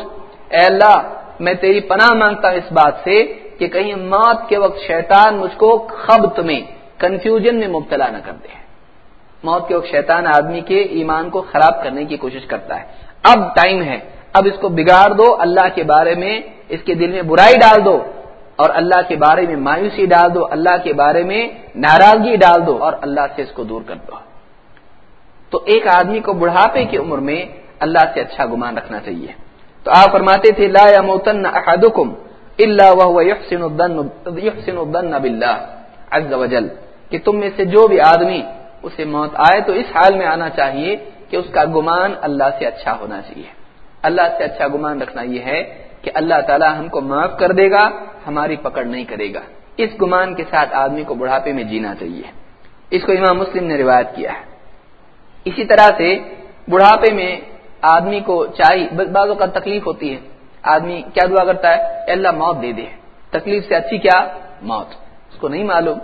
اے اللہ، میں تیری پناہ مانگتا ہوں اس بات سے کہ کہیں موت کے وقت شیطان مجھ کو خبط میں کنفیوژن میں مبتلا نہ کر دے۔ موت کے وقت شیطان آدمی کے ایمان کو خراب کرنے کی کوشش کرتا ہے۔ اب ٹائم ہے، اب اس کو بگاڑ دو، اللہ کے بارے میں اس کے دل میں برائی ڈال دو۔ اور اللہ کے بارے میں مایوسی ڈال دو، اللہ کے بارے میں ناراضگی ڈال دو۔ اور اللہ سے اس کو دور کر دو۔ تو ایک آدمی کو بڑھاپے کی عمر میں اللہ سے اچھا گمان رکھنا چاہیے۔ تو آپ فرماتے تھے، لا يموتن احدكم الا وهو يحسن الظن يحسن الظن بالله عز وجل۔ کہ تم میں سے جو بھی آدمی اسے موت آئے تو اس حال میں آنا چاہیے کہ اس کا گمان اللہ سے اچھا ہونا چاہیے۔ اللہ سے اچھا گمان رکھنا یہ ہے کہ اللہ تعالی ہم کو معاف کر دے گا، ہماری پکڑ نہیں کرے گا۔ اس گمان کے ساتھ آدمی کو بڑھاپے میں جینا چاہیے۔ اس کو امام مسلم نے روایت کیا ہے۔ اسی طرح سے بڑھاپے میں آدمی کو چاہیے بعض اوقات تکلیف ہوتی ہے۔ آدمی کیا دعا کرتا ہے؟ اللہ موت دے دے۔ تکلیف سے اچھی کیا؟ موت۔ اس کو نہیں معلوم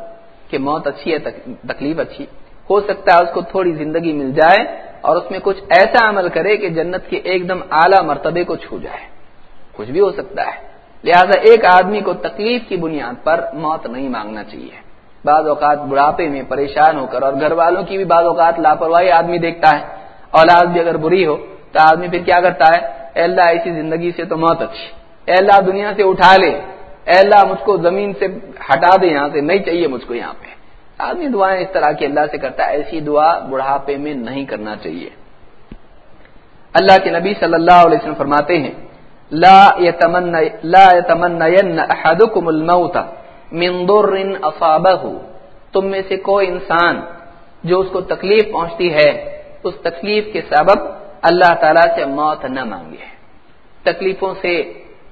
کہ موت اچھی ہے تکلیف اچھی۔ ہو سکتا ہے اس کو تھوڑی زندگی مل جائے اور اس میں کچھ ایسا عمل کرے کہ جنت کے ایک دم اعلی مرتبے کو چھو جائے۔ کچھ بھی ہو سکتا ہے۔ لہذا ایک آدمی کو تکلیف کی بنیاد پر موت نہیں مانگنا چاہیے۔ بعض اوقات بڑھاپے میں پریشان ہو کر اور گھر والوں کی بھی بعض اوقات لاپرواہی آدمی دیکھتا ہے۔ اولاد بھی اگر بری ہو تو آدمی پھر کیا کرتا ہے؟ اے اللہ، ایسی زندگی سے تو موت اچھی۔ اے اللہ، دنیا سے اٹھا لے۔ اے اللہ، مجھ کو زمین سے ہٹا دے، یہاں سے نہیں چاہیے مجھ کو یہاں پہ۔ آدمی دعائیں اس طرح کی اللہ سے کرتا ہے، ایسی دعا بڑھاپے میں نہیں کرنا چاہیے۔ اللہ کے نبی صلی اللہ علیہ وسلم فرماتے ہیں، لا يتمنى لا يتمنين احدكم الموت۔ من ضر اصابه تم میں سے کوئی انسان جو اس کو تکلیف پہنچتی ہے، اس تکلیف کے سبب اللہ تعالی سے موت نہ مانگے۔ تکلیفوں سے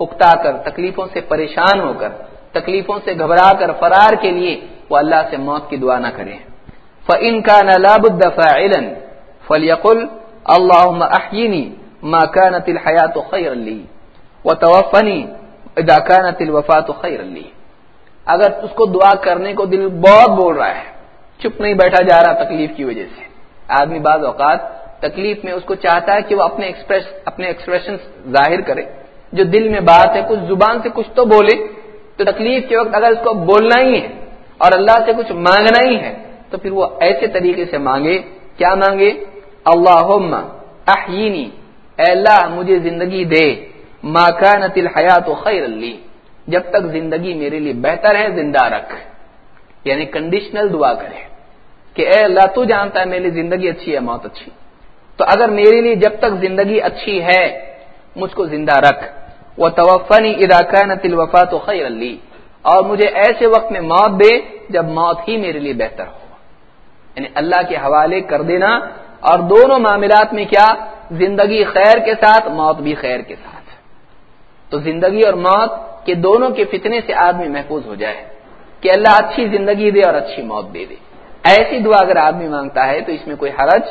اکتا کر، تکلیفوں سے پریشان ہو کر، تکلیفوں سے گھبرا کر فرار کے لیے وہ اللہ سے موت کی دعا نہ کرے فَإِن كَانَ لَا بُدَّ فَاعِلًا فَلْيَقُلْ اللهم احيني ما كانت الحياه خيرا لي وتوفني اذا كانت الوفاه خيرا لي۔ اگر اس کو دعا کرنے کو دل بہت بول رہا ہے، چپ نہیں بیٹھا جا رہا تکلیف کی وجہ سے۔ آدمی بعض اوقات تکلیف میں اس کو چاہتا ہے کہ وہ اپنے ایکسپریس اپنے ایکسپریشن ظاہر کرے۔ جو دل میں بات ہے، کچھ زبان سے کچھ تو بولے۔ تو تکلیف کے وقت اگر اس کو بولنا ہی ہے اور اللہ سے کچھ مانگنا ہی ہے، تو پھر وہ ایسے طریقے سے مانگے۔ کیا مانگے؟ اللہم احیینی، اے اللہ، مجھے زندگی دے۔ ما كانت الحیات خیر لی۔ جب تک زندگی میرے لیے بہتر ہے، زندہ رکھ۔ یعنی کنڈیشنل دعا کرے کہ اے اللہ، تو جانتا ہے میری زندگی اچھی ہے، موت اچھی۔ تو اگر میرے لیے جب تک زندگی اچھی ہے، مجھ کو زندہ رکھ۔ وہ توفنی اداکہ نہ تل وفا تو خیر علی اور مجھے ایسے وقت میں موت دے جب موت ہی میرے لیے بہتر ہو۔ یعنی اللہ کے حوالے کر دینا۔ اور دونوں معاملات میں کیا؟ زندگی خیر کے ساتھ، موت بھی خیر کے ساتھ۔ تو زندگی اور موت کے دونوں کے فتنے سے آدمی محفوظ ہو جائے۔ کہ اللہ اچھی زندگی دے اور اچھی موت دے دے۔ ایسی دعا اگر آدمی مانگتا ہے تو اس میں کوئی حرج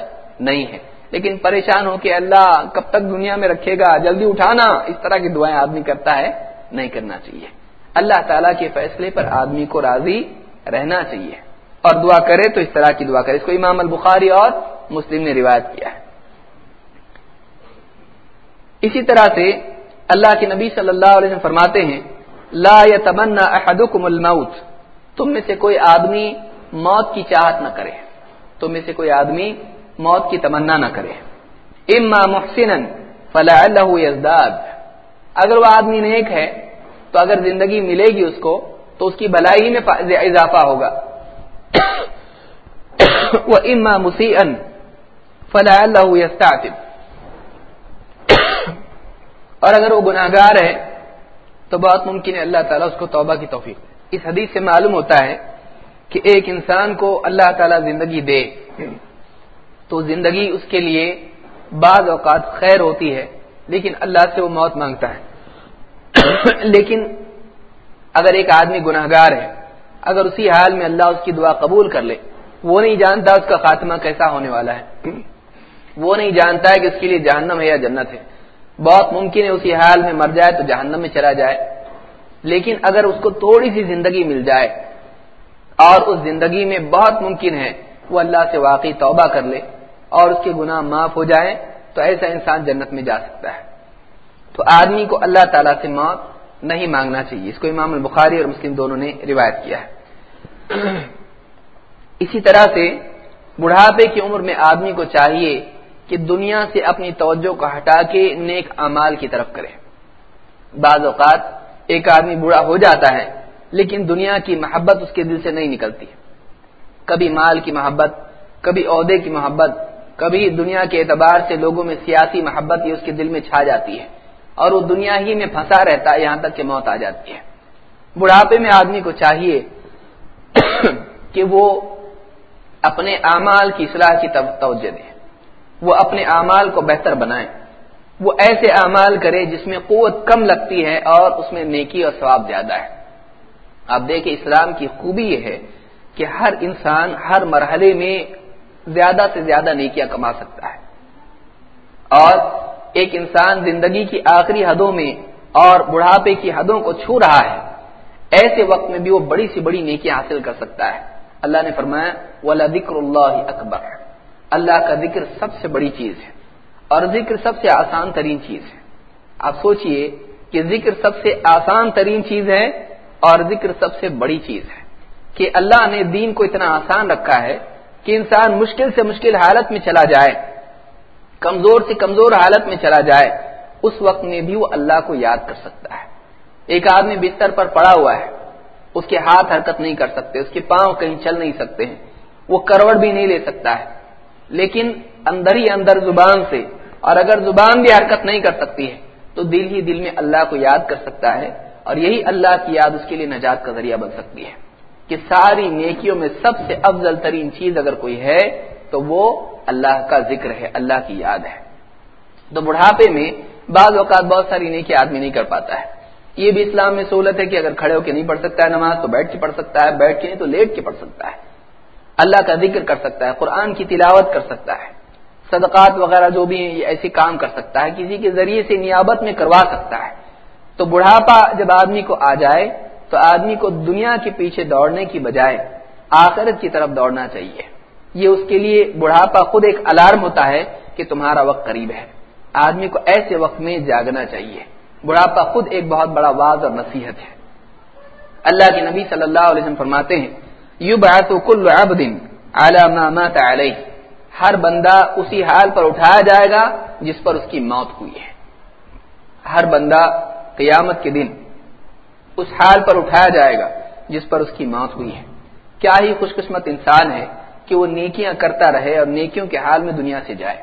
نہیں ہے۔ لیکن پریشان ہو کہ اللہ کب تک دنیا میں رکھے گا، جلدی اٹھانا، اس طرح کی دعائیں آدمی کرتا ہے، نہیں کرنا چاہیے۔ اللہ تعالیٰ کے فیصلے پر آدمی کو راضی رہنا چاہیے۔ اور دعا کرے تو اس طرح کی دعا کرے۔ اس کو امام البخاری اور مسلم نے روایت کیا ہے۔ اسی طرح سے اللہ کے نبی صلی اللہ علیہ وسلم فرماتے ہیں، لا تمنا احدكم الموت، تم میں سے کوئی آدمی موت کی چاہت نہ کرے، تم میں سے کوئی آدمی موت کی تمنا نہ کرے۔ اما محسن فلا یزداد۔ اگر وہ آدمی نیک ہے، تو اگر زندگی ملے گی اس کو، تو اس کی بلائی میں اضافہ ہوگا۔ وہ اما مسیح فلا اللہ اور اگر وہ گناہ گار ہے، تو بہت ممکن ہے اللہ تعالیٰ اس کو توبہ کی توفیق اس حدیث سے معلوم ہوتا ہے کہ ایک انسان کو اللہ تعالیٰ زندگی دے، تو زندگی اس کے لیے بعض اوقات خیر ہوتی ہے، لیکن اللہ سے وہ موت مانگتا ہے۔ لیکن اگر ایک آدمی گناہ گار ہے، اگر اسی حال میں اللہ اس کی دعا قبول کر لے، وہ نہیں جانتا اس کا خاتمہ کیسا ہونے والا ہے۔ وہ نہیں جانتا ہے کہ اس کے لیے جہنم ہے یا جنت ہے۔ بہت ممکن ہے اسی حال میں مر جائے تو جہنم میں چلا جائے۔ لیکن اگر اس کو تھوڑی سی زندگی مل جائے اور اس زندگی میں بہت ممکن ہے وہ اللہ سے واقعی توبہ کر لے اور اس کے گناہ معاف ہو جائیں تو ایسا انسان جنت میں جا سکتا ہے۔ تو آدمی کو اللہ تعالیٰ سے موت نہیں مانگنا چاہیے۔ اس کو امام البخاری اور مسلم دونوں نے روایت کیا ہے۔ اسی طرح سے بڑھاپے کی عمر میں آدمی کو چاہیے کہ دنیا سے اپنی توجہ کو ہٹا کے نیک امال کی طرف کرے۔ بعض اوقات ایک آدمی بوڑھا ہو جاتا ہے، لیکن دنیا کی محبت اس کے دل سے نہیں نکلتی۔ کبھی مال کی محبت، کبھی عہدے کی محبت، کبھی دنیا کے اعتبار سے لوگوں میں سیاسی محبت یہ اس کے دل میں چھا جاتی ہے۔ اور وہ دنیا ہی میں پھنسا رہتا ہے، یہاں تک کہ موت آ جاتی ہے۔ بڑھاپے میں آدمی کو چاہیے کہ وہ اپنے اعمال کی اصلاح کی توجہ دے۔ وہ اپنے اعمال کو بہتر بنائے۔ وہ ایسے اعمال کرے جس میں قوت کم لگتی ہے اور اس میں نیکی اور ثواب زیادہ ہے۔ آپ دیکھیں اسلام کی خوبی یہ ہے کہ ہر انسان ہر مرحلے میں زیادہ سے زیادہ نیکیاں کما سکتا ہے۔ اور ایک انسان زندگی کی آخری حدوں میں اور بڑھاپے کی حدوں کو چھو رہا ہے، ایسے وقت میں بھی وہ بڑی سی بڑی نیکیاں حاصل کر سکتا ہے۔ اللہ نے فرمایا ولا ذکر اللہ اکبر اللہ کا ذکر سب سے بڑی چیز ہے اور ذکر سب سے آسان ترین چیز ہے۔ آپ سوچئے کہ ذکر سب سے آسان ترین چیز ہے اور ذکر سب سے بڑی چیز ہے۔ کہ اللہ نے دین کو اتنا آسان رکھا ہے کہ انسان مشکل سے مشکل حالت میں چلا جائے، کمزور سے کمزور حالت میں چلا جائے، اس وقت میں بھی وہ اللہ کو یاد کر سکتا ہے۔ ایک آدمی بستر پر پڑا ہوا ہے، اس کے ہاتھ حرکت نہیں کر سکتے، اس کے پاؤں کہیں چل نہیں سکتے ہیں، وہ کروڑ بھی نہیں لے سکتا ہے۔ لیکن اندر ہی اندر زبان سے، اور اگر زبان بھی حرکت نہیں کر سکتی ہے، تو دل ہی دل میں اللہ کو یاد کر سکتا ہے، اور یہی اللہ کی یاد اس کے لیے نجات کا ذریعہ بن سکتی ہے۔ کہ ساری نیکیوں میں سب سے افضل ترین چیز اگر کوئی ہے، تو وہ اللہ کا ذکر ہے، اللہ کی یاد ہے۔ تو بڑھاپے میں بعض اوقات بہت ساری نیکی آدمی نہیں کر پاتا ہے۔ یہ بھی اسلام میں سہولت ہے کہ اگر کھڑے ہو کے نہیں پڑھ سکتا ہے، نماز تو بیٹھ کے پڑھ سکتا ہے، بیٹھ کے نہیں تو لیٹ کے پڑھ سکتا ہے۔ اللہ کا ذکر کر سکتا ہے، قرآن کی تلاوت کر سکتا ہے، صدقات وغیرہ جو بھی ایسے کام کر سکتا ہے، کسی کے ذریعے سے نیابت میں کروا سکتا ہے۔ تو بڑھاپا جب آدمی کو آ جائے، تو آدمی کو دنیا کے پیچھے دوڑنے کی بجائے آخرت کی طرف دوڑنا چاہیے۔ یہ اس کے لیے بڑھاپا خود ایک الارم ہوتا ہے کہ تمہارا وقت قریب ہے۔ آدمی کو ایسے وقت میں جاگنا چاہیے۔ بڑھاپا خود ایک بہت بڑا واض اور نصیحت ہے۔ اللہ کے نبی صلی اللہ علیہ وسلم فرماتے ہیں یو بات کل دن مات علیہ۔ ہر بندہ اسی حال پر اٹھایا جائے گا جس پر اس کی موت ہوئی ہے۔ ہر بندہ قیامت کے دن اس حال پر اٹھایا جائے گا جس پر اس کی موت ہوئی ہے۔ کیا ہی خوش قسمت انسان ہے کہ وہ نیکیاں کرتا رہے اور نیکیوں کے حال میں دنیا سے جائے۔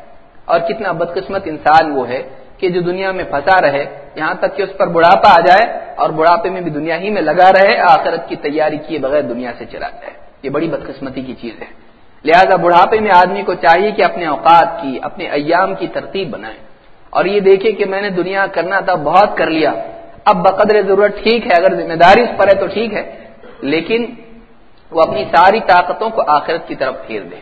اور کتنا بدقسمت انسان وہ ہے کہ جو دنیا میں پھنسا رہے، یہاں تک کہ اس پر بڑھاپا آ جائے اور بڑھاپے میں بھی دنیا ہی میں لگا رہے، آخرت کی تیاری کیے بغیر دنیا سے چلا جائے۔ یہ بڑی بدقسمتی کی چیز ہے۔ لہذا بڑھاپے میں آدمی کو چاہیے کہ اپنے اوقات کی، اپنے ایام کی ترتیب بنائے۔ اور یہ دیکھے کہ میں نے دنیا کرنا تھا، بہت کر لیا۔ اب بقدر ضرورت ٹھیک ہے، اگر ذمہ داری اس پر ہے تو ٹھیک ہے، لیکن وہ اپنی ساری طاقتوں کو آخرت کی طرف پھیر دے۔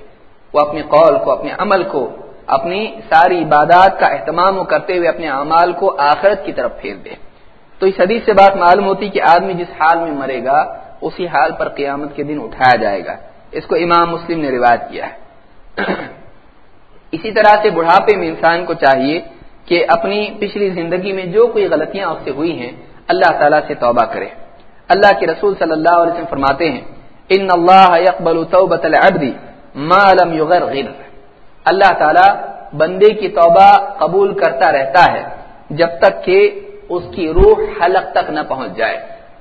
وہ اپنے قول کو، اپنے عمل کو اپنی ساری عبادات کا اہتمام کرتے ہوئے اپنے اعمال کو آخرت کی طرف پھیر دے۔ تو اس حدیث سے بات معلوم ہوتی کہ آدمی جس حال میں مرے گا، اسی حال پر قیامت کے دن اٹھایا جائے گا۔ اس کو امام مسلم نے روایت کیا ہے۔ اسی طرح سے بڑھاپے میں انسان کو چاہیے کہ اپنی پچھلی زندگی میں جو کوئی غلطیاں اس سے ہوئی ہیں، اللہ تعالیٰ سے توبہ کرے۔ اللہ کے رسول صلی اللہ علیہ وسلم فرماتے ہیں، ان اللہ يقبل توبۃ العبد ما لم يغرغر اللہ تعالیٰ بندے کی توبہ قبول کرتا رہتا ہے جب تک کہ اس کی روح حلق تک نہ پہنچ جائے۔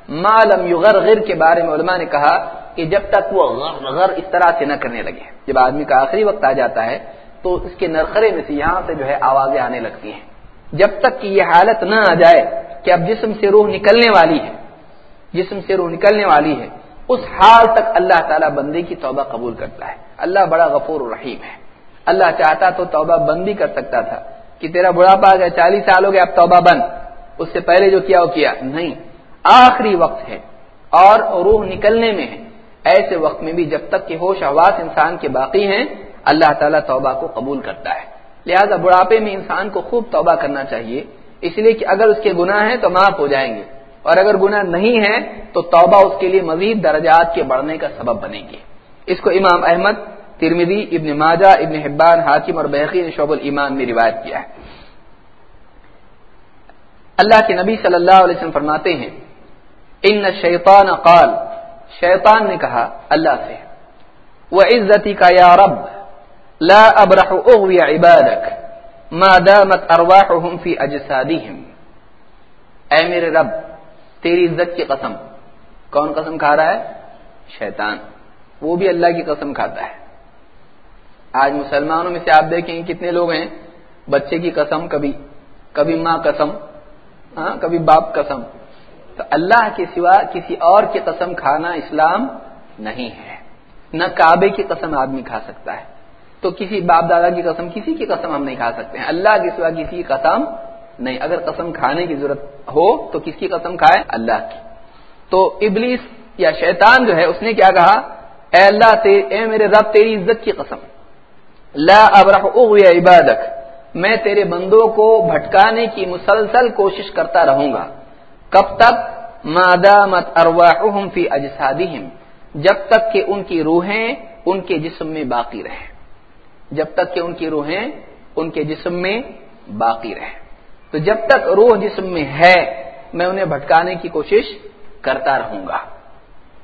ما لم يغرغر کے بارے میں علماء نے کہا کہ جب تک وہ غر غر اس طرح سے نہ کرنے لگے، جب آدمی کا آخری وقت آ جاتا ہے تو اس کے نرخرے میں سے یہاں سے جو ہے آوازیں آنے لگتی ہیں۔ جب تک کہ یہ حالت نہ آ جائے کہ اب جسم سے روح نکلنے والی ہے، جسم سے روح نکلنے والی ہے، اس حال تک اللہ تعالیٰ بندے کی توبہ قبول کرتا ہے۔ اللہ بڑا غفور الرحیم ہے۔ اللہ چاہتا تو توبہ بند بھی کر سکتا تھا کہ تیرا بڑھاپا آ گیا چالیس سال ہو گیا اب توبہ بند۔ اس سے پہلے جو کیا وہ کیا؟ نہیں۔ آخری وقت ہے۔ اور روح نکلنے میں ہے۔ ایسے وقت میں بھی جب تک کہ ہوش آواز انسان کے باقی ہیں، اللہ تعالیٰ توبہ کو قبول کرتا ہے۔ لہذا بڑھاپے میں انسان کو خوب توبہ کرنا چاہیے۔ اس لیے کہ اگر اس کے گناہ ہیں تو معاف ہو جائیں گے۔ اور اگر گناہ نہیں ہے تو توبہ اس کے لیے مزید درجات کے بڑھنے کا سبب بنے گی اس کو امام احمد ترمیدی ابن ماجہ، ابن حبان، حاکم اور بحقی نے شعب المان میں روایت کیا ہے۔ اللہ کے نبی صلی اللہ علیہ وسلم فرماتے ہیں، ان شیطان قال شیطان نے کہا، اللہ سے وہ عزتی کا یا رب، لا ابرح اغوی عبادك ما دامت ارواحهم في اجسادهم اے میرے رب، تیری عزت کی قسم، کون قسم کھا رہا ہے؟ شیطان، وہ بھی اللہ کی قسم کھاتا ہے۔ آج مسلمانوں میں سے آپ دیکھیں کتنے لوگ ہیں، بچے کی قسم، کبھی کبھی ماں قسم ہاں کبھی باپ قسم۔ تو اللہ کے سوا کسی اور کی قسم کھانا اسلام نہیں ہے۔ نہ کعبے کی قسم آدمی کھا سکتا ہے۔ تو کسی باپ دادا کی قسم، کسی کی قسم ہم نہیں کھا سکتے ہیں۔ اللہ کے سوا کسی کی قسم نہیں۔ اگر قسم کھانے کی ضرورت ہو تو کس کی قسم کھائے؟ اللہ کی۔ تو ابلیس یا شیطان جو ہے، اس نے کیا کہا؟ اے اللہ تے اے میرے رب، تیری عزت کی قسم۔ لا ابرح اغوی عبادک میں تیرے بندوں کو بھٹکانے کی مسلسل کوشش کرتا رہوں گا۔ کب تک؟ مادامت ارواحهم فی اجسادهم جب تک کہ ان کی روحیں ان کے جسم میں باقی رہیں۔ جب تک کہ ان کی روحیں ان کے جسم میں باقی رہیں۔ تو جب تک روح جسم میں ہے، میں انہیں بھٹکانے کی کوشش کرتا رہوں گا۔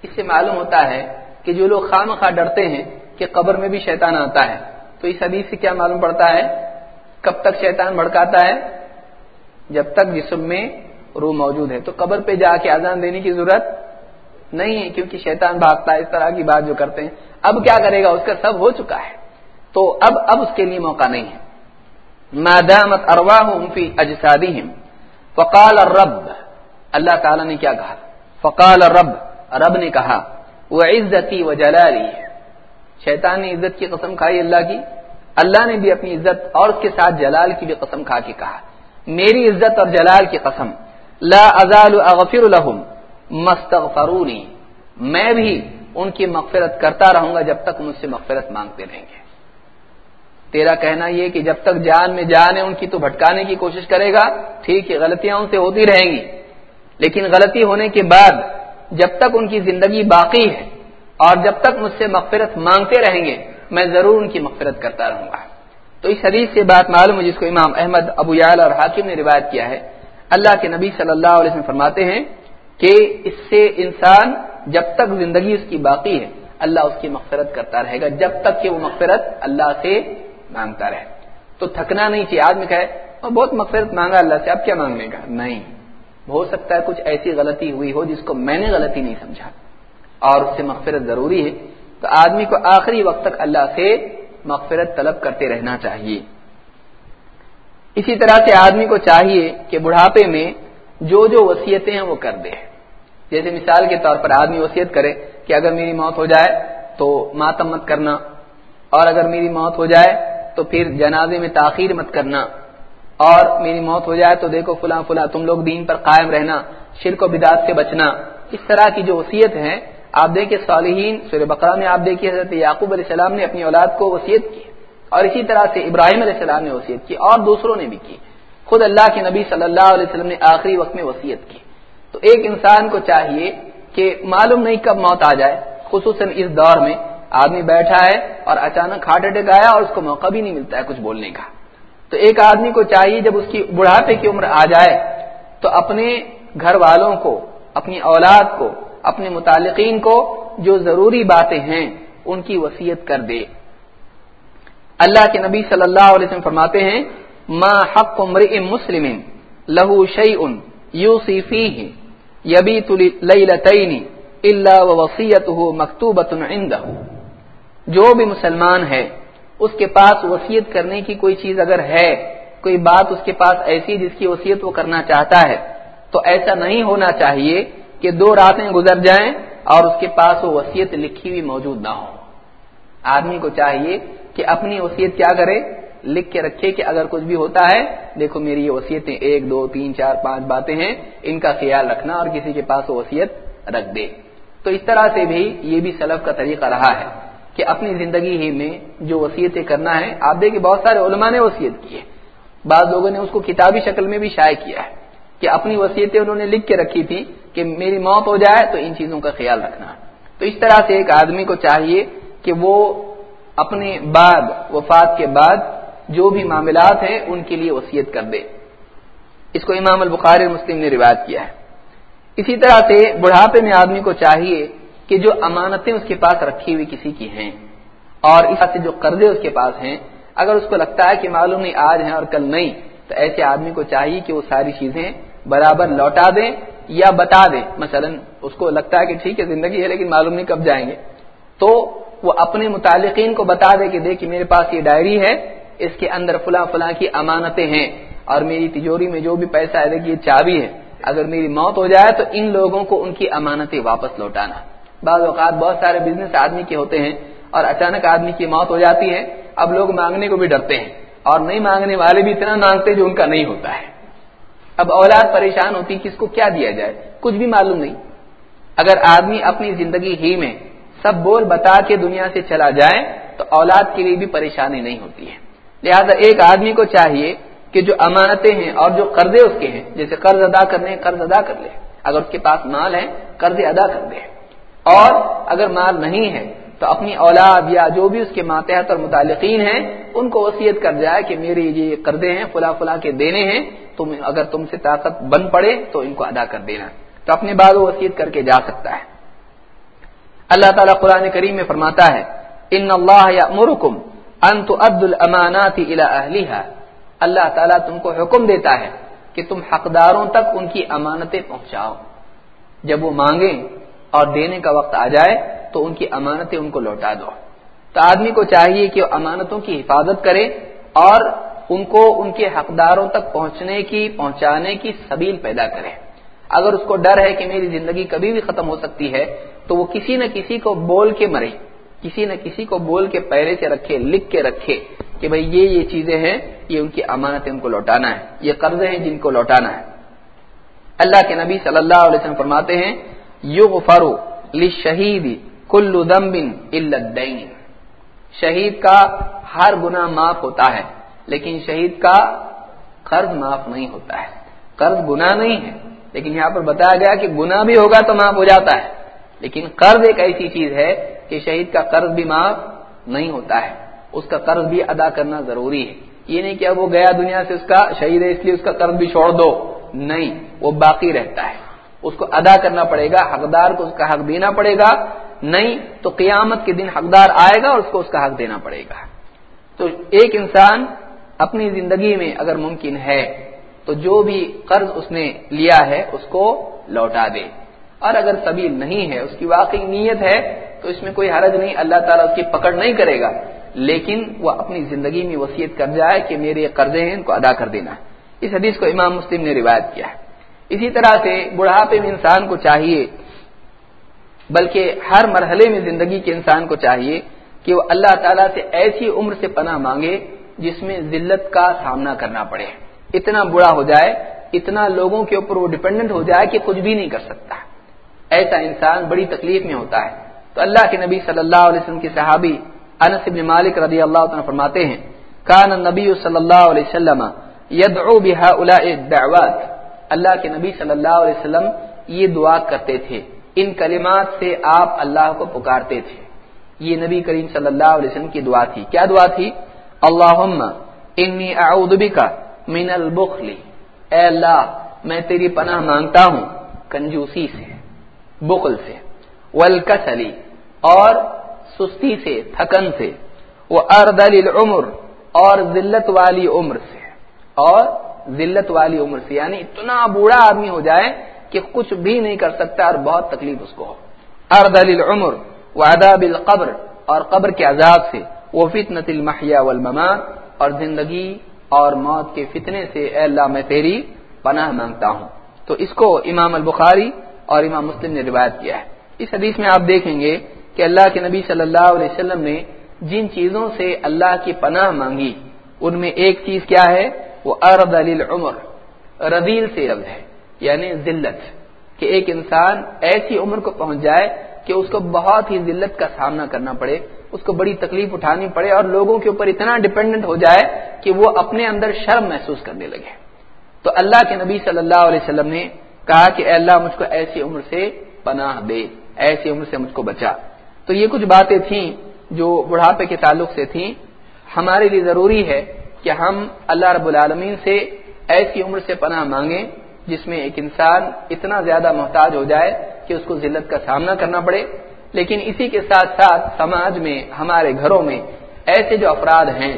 اس سے معلوم ہوتا ہے کہ جو لوگ خام خواہ ڈرتے ہیں کہ قبر میں بھی شیطان آتا ہے۔ تو اس حدیث سے کیا معلوم پڑتا ہے؟ کب تک شیطان بھڑکاتا ہے؟ جب تک جسم میں روح موجود ہے۔ تو قبر پہ جا کے آزان دینے کی ضرورت نہیں ہے، کیونکہ شیطان بھاگتا ہے۔ اس طرح کی بات جو کرتے ہیں۔ اب کیا کرے گا؟ اس کا سب ہو چکا ہے۔ تو اب اب اس کے لیے موقع نہیں ہے۔ مادامت ارواہم فی اجسادہم فقال الرب، اللہ تعالی نے کیا کہا؟ فقال الرب، رب نے کہا وہ عزتی و جلالی شیطان نے عزت کی قسم کھائی اللہ کی۔ اللہ نے بھی اپنی عزت اور اس کے ساتھ جلال کی بھی قسم کھا کے کہا، میری عزت اور جلال کی قسم۔ لا ازال اغفر لهم مستغفرونی میں بھی ان کی مغفرت کرتا رہوں گا جب تک مجھ سے مغفرت مانگتے رہیں گے۔ تیرا کہنا یہ کہ جب تک جان میں جان ہے، ان کی تو بھٹکانے کی کوشش کرے گا۔ ٹھیک ہے، غلطیاں ان سے ہوتی رہیں گی۔ لیکن غلطی ہونے کے بعد جب تک ان کی زندگی باقی ہے اور جب تک مجھ سے مغفرت مانگتے رہیں گے، میں ضرور ان کی مغفرت کرتا رہوں گا۔ تو اس حدیث سے بات معلوم ہے، جس کو امام احمد، ابو یال اور حاکم نے روایت کیا ہے۔ اللہ کے نبی صلی اللہ علیہ وسلم فرماتے ہیں کہ اس سے انسان جب تک زندگی اس کی باقی ہے، اللہ اس کی مغفرت کرتا رہے گا۔ جب تک کہ وہ مغفرت اللہ سے مانگتا رہے۔ تو تھکنا نہیں چاہیے۔ آدمی کہے اور بہت مغفرت مانگا اللہ سے، اب کیا مانگنے کا؟ نہیں۔ ہو سکتا ہے کچھ ایسی غلطی ہوئی ہو جس کو میں نے غلطی نہیں سمجھا۔ اور اس سے مغفرت ضروری ہے، تو آدمی کو آخری وقت تک اللہ سے مغفرت طلب کرتے رہنا چاہیے۔ اسی طرح سے آدمی کو چاہیے کہ بڑھاپے میں جو جو وصیتیں ہیں وہ کر دے۔ جیسے مثال کے طور پر آدمی وصیت کرے کہ اگر میری موت ہو جائے تو ماتم مت کرنا، اور اگر میری موت ہو جائے تو پھر جنازے میں تاخیر مت کرنا، اور میری موت ہو جائے تو دیکھو فلاں فلاں تم لوگ دین پر قائم رہنا، شرک و بدات سے بچنا۔ اس طرح کی جو وصیت ہے آپ دیکھیں صالحین سور بقرہ میں آپ دیکھیے، حضرت یعقوب علیہ السلام نے اپنی اولاد کو وصیت کی اور اسی طرح سے ابراہیم علیہ السلام نے وصیت کی اور دوسروں نے بھی کی۔ خود اللہ کے نبی صلی اللہ علیہ وسلم نے آخری وقت میں وصیت کی۔ تو ایک انسان کو چاہیے کہ معلوم نہیں کب موت آ جائے، خصوصاً اس دور میں آدمی بیٹھا ہے اور اچانک ہارٹ اٹیک آیا اور اس کو موقع بھی نہیں ملتا ہے کچھ بولنے کا۔ تو ایک آدمی کو چاہیے جب اس کی بڑھاپے کی عمر آ جائے تو اپنے گھر والوں کو، اپنی اولاد کو اپنے متعلقین کو جو ضروری باتیں ہیں ان کی وسیعت کر دے۔ اللہ کے نبی صلی اللہ علیہ وسلم فرماتے ہیں، ما حق امرئ مسلم لہو شیء یوصی فیہ یبیت لیلتین الا ووصیته مکتوبۃ جو بھی مسلمان ہے، اس کے پاس وسیعت کرنے کی کوئی چیز اگر ہے، کوئی بات اس کے پاس ایسی جس کی وسیعت وہ کرنا چاہتا ہے، تو ایسا نہیں ہونا چاہیے کہ دو راتیں گزر جائیں اور اس کے پاس وہ وسیعت لکھی ہوئی موجود نہ ہو آدمی کو چاہیے کہ اپنی وسیعت کیا کرے، لکھ کے رکھے کہ اگر کچھ بھی ہوتا ہے، دیکھو میری یہ وسیعتیں ایک، دو، تین، چار، پانچ باتیں ہیں، ان کا خیال رکھنا اور کسی کے پاس وہ وسیعت رکھ دے۔ تو اس طرح سے بھی یہ بھی سلف کا طریقہ رہا ہے کہ اپنی زندگی ہی میں جو وسیعتیں کرنا ہے، آپ دیکھیں بہت سارے علماء نے وسیعت کی ہے۔ بعض لوگوں نے اس کو کتابی شکل میں بھی شائع کیا ہے۔ کہ اپنی وسیعتیں انہوں نے لکھ کے رکھی تھی کہ میری موت ہو جائے تو ان چیزوں کا خیال رکھنا۔ تو اس طرح سے ایک آدمی کو چاہیے کہ وہ اپنے بعد، وفات کے بعد جو بھی معاملات ہیں ان کے لیے وسیعت کر دے۔ اس کو امام البخاری مسلم نے روایت کیا ہے۔ اسی طرح سے بڑھاپے میں آدمی کو چاہیے کہ جو امانتیں اس کے پاس رکھی ہوئی کسی کی ہیں اور اس سے جو قرضے اس کے پاس ہیں، اگر اس کو لگتا ہے کہ معلوم نہیں آج ہیں اور کل نہیں، تو ایسے آدمی کو چاہیے کہ وہ ساری چیزیں برابر لوٹا دیں یا بتا دیں۔ مثلا اس کو لگتا ہے کہ ٹھیک ہے، زندگی ہے لیکن معلوم نہیں کب جائیں گے۔ تو وہ اپنے متعلقین کو بتا دے کہ دیکھ میرے پاس یہ ڈائری ہے، اس کے اندر فلاں فلاں کی امانتیں ہیں اور میری تجوری میں جو بھی پیسہ ہے دیکھیے چابی ہے۔ اگر میری موت ہو جائے تو ان لوگوں کو ان کی امانتیں واپس لوٹانا۔ بعض اوقات بہت سارے بزنس آدمی کے ہوتے ہیں اور اچانک آدمی کی موت ہو جاتی ہے۔ اب لوگ مانگنے کو بھی ڈرتے ہیں اور نہیں مانگنے والے بھی اتنا مانگتے جو ان کا نہیں ہوتا ہے۔ اب اولاد پریشان ہوتی، کس کو کیا دیا جائے؟ کچھ بھی معلوم نہیں۔ اگر آدمی اپنی زندگی ہی میں سب بول بتا کے دنیا سے چلا جائے، تو اولاد کے لیے بھی پریشانی نہیں ہوتی ہے۔ لہذا ایک آدمی کو چاہیے کہ جو امانتیں ہیں اور جو قرضے اس کے ہیں، جیسے قرض ادا کرنے قرض ادا کر لے۔ اگر اس کے پاس مال ہے قرض ادا کر دے۔ اور اگر مال نہیں ہے تو اپنی اولاد یا جو بھی اس کے ماتحت اور متعلقین ہیں، ان کو وصیت کر جائے کہ میری یہ قرضے ہیں، فلاں فلاں کے دینے ہیں، تم اگر تم سے طاقت بن پڑے تو ان کو ادا کر دینا۔ تو اپنے بعد وہ وصیت کر کے جا سکتا ہے۔ اللہ تعالیٰ قرآن کریم میں فرماتا ہے، ان اللہ یا مرکم انت عبد المانات اللہ تعالیٰ تم کو حکم دیتا ہے کہ تم حقداروں تک ان کی امانتیں پہنچاؤ۔ جب وہ مانگیں اور دینے کا وقت آ جائے تو ان کی امانتیں ان کو لوٹا دو۔ تو آدمی کو چاہیے کہ وہ امانتوں کی حفاظت کرے اور ان کو ان کے حقداروں تک پہنچنے کی، پہنچانے کی سبیل پیدا کرے۔ اگر اس کو ڈر ہے کہ میری زندگی کبھی بھی ختم ہو سکتی ہے، تو وہ کسی نہ کسی کو بول کے مرے۔ کسی نہ کسی کو بول کے پہلے سے رکھے، لکھ کے رکھے کہ بھئی یہ یہ چیزیں ہیں، یہ ان کی امانتیں ان کو لوٹانا ہے، یہ قرضے ہیں جن کو لوٹانا ہے۔ اللہ کے نبی صلی اللہ علیہ وسلم فرماتے ہیں یغفر للشہید کل ذنب الا الدین۔ شہید کا ہر گناہ معاف ہوتا ہے، لیکن شہید کا قرض معاف نہیں ہوتا ہے۔ قرض گناہ نہیں ہے، لیکن یہاں پر بتایا گیا کہ گناہ بھی ہوگا تو معاف ہو جاتا ہے۔ لیکن قرض ایک ایسی چیز ہے کہ شہید کا قرض بھی معاف نہیں ہوتا ہے۔ اس کا قرض بھی ادا کرنا ضروری ہے۔ یہ نہیں کہ اب وہ گیا دنیا سے اس کا شہید ہے، اس لیے اس کا قرض بھی چھوڑ دو۔ نہیں، وہ باقی رہتا ہے۔ اس کو ادا کرنا پڑے گا، حقدار کو اس کا حق دینا پڑے گا۔ نہیں تو قیامت کے دن حقدار آئے گا اور اس کو اس کا حق دینا پڑے گا۔ تو ایک انسان اپنی زندگی میں اگر ممکن ہے تو جو بھی قرض اس نے لیا ہے اس کو لوٹا دے۔ اور اگر سبیل نہیں ہے، اس کی واقعی نیت ہے، تو اس میں کوئی حرج نہیں، اللہ تعالیٰ اس کی پکڑ نہیں کرے گا۔ لیکن وہ اپنی زندگی میں وسیعت کر جائے کہ میرے یہ قرضے ہیں، ان کو ادا کر دینا۔ اس حدیث کو امام مسلم نے روایت کیا ہے۔ اسی طرح سے بڑھاپے میں انسان کو چاہیے بلکہ ہر مرحلے میں زندگی کے انسان کو چاہیے کہ وہ اللہ تعالیٰ سے ایسی عمر سے پناہ مانگے جس میں ذلت کا سامنا کرنا پڑے۔ اتنا برا ہو جائے، اتنا لوگوں کے اوپر وہ ڈپینڈنٹ ہو جائے کہ کچھ بھی نہیں کر سکتا۔ ایسا انسان بڑی تکلیف میں ہوتا ہے۔ تو اللہ کے نبی صلی اللہ علیہ وسلم کے صحابی انس بن مالک رضی اللہ عنہ فرماتے ہیں، کان نبی صلی اللہ علیہ وسلم یدعو بهؤلاء الدعوات۔ اللہ کے نبی صلی اللہ علیہ وسلم یہ دعا کرتے تھے۔ ان کلمات سے آپ اللہ کو پکارتے تھے۔ یہ نبی کریم صلی اللہ علیہ وسلم کی دعا تھی۔ کیا دعا تھی؟ اللہم انی اعوذ بکا من البخل۔ اے اللہ، میں تیری پناہ مانگتا ہوں کنجوسی سے، بخل سے، والکسلی اور سستی سے، تھکن سے وہ اردل العمر اور ذلت والی عمر سے۔ اور ذلت والی عمر سے یعنی اتنا بوڑھا آدمی ہو جائے کہ کچھ بھی نہیں کر سکتا اور بہت تکلیف اس کو ہو۔ اردل العمر و اداب القبر، اور قبر کے عذاب سے، وہ فتنت المحیا والممات، اور زندگی اور موت کے فتنے سے، اے اللہ میں تیری پناہ مانگتا ہوں۔ تو اس کو امام البخاری اور امام مسلم نے روایت کیا ہے۔ اس حدیث میں آپ دیکھیں گے کہ اللہ کے نبی صلی اللہ علیہ وسلم نے جن چیزوں سے اللہ کی پناہ مانگی، ان میں ایک چیز کیا ہے؟ وہ ارد عمر ربیل سے لفظ ہے۔ یعنی ذلت، کہ ایک انسان ایسی عمر کو پہنچ جائے کہ اس کو بہت ہی ذلت کا سامنا کرنا پڑے، اس کو بڑی تکلیف اٹھانی پڑے اور لوگوں کے اوپر اتنا ڈپینڈنٹ ہو جائے کہ وہ اپنے اندر شرم محسوس کرنے لگے۔ تو اللہ کے نبی صلی اللہ علیہ وسلم نے کہا کہ اے اللہ مجھ کو ایسی عمر سے پناہ دے، ایسی عمر سے مجھ کو بچا۔ تو یہ کچھ باتیں تھیں جو بڑھاپے کے تعلق سے تھیں۔ ہمارے لیے ضروری ہے کہ ہم اللہ رب العالمین سے ایسی عمر سے پناہ مانگیں جس میں ایک انسان اتنا زیادہ محتاج ہو جائے کہ اس کو ذلت کا سامنا کرنا پڑے۔ لیکن اسی کے ساتھ ساتھ سماج میں، ہمارے گھروں میں ایسے جو افراد ہیں،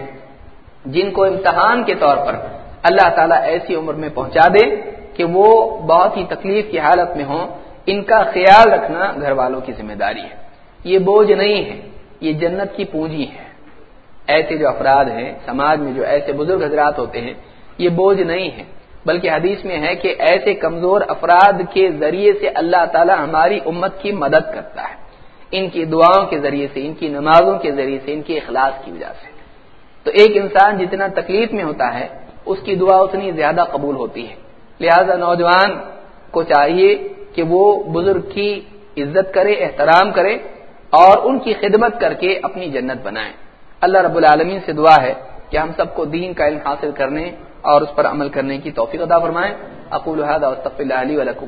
جن کو امتحان کے طور پر اللہ تعالیٰ ایسی عمر میں پہنچا دے کہ وہ بہت ہی تکلیف کی حالت میں ہوں، ان کا خیال رکھنا گھر والوں کی ذمہ داری ہے۔ یہ بوجھ نہیں ہے، یہ جنت کی پونجی ہے۔ ایسے جو افراد ہیں، سماج میں جو ایسے بزرگ حضرات ہوتے ہیں، یہ بوجھ نہیں ہے۔ بلکہ حدیث میں ہے کہ ایسے کمزور افراد کے ذریعے سے اللہ تعالی ہماری امت کی مدد کرتا ہے۔ ان کی دعاؤں کے ذریعے سے، ان کی نمازوں کے ذریعے سے، ان کے اخلاص کی وجہ سے۔ تو ایک انسان جتنا تکلیف میں ہوتا ہے، اس کی دعا اتنی زیادہ قبول ہوتی ہے۔ لہذا نوجوان کو چاہیے کہ وہ بزرگ کی عزت کرے، احترام کرے اور ان کی خدمت کر کے اپنی جنت بنائیں اللہ رب العالمین سے دعا ہے کہ ہم سب کو دین کا علم حاصل کرنے اور اس پر عمل کرنے کی توفیق ادا فرمائیں اقول هذا واستغفر الله لي ولكم۔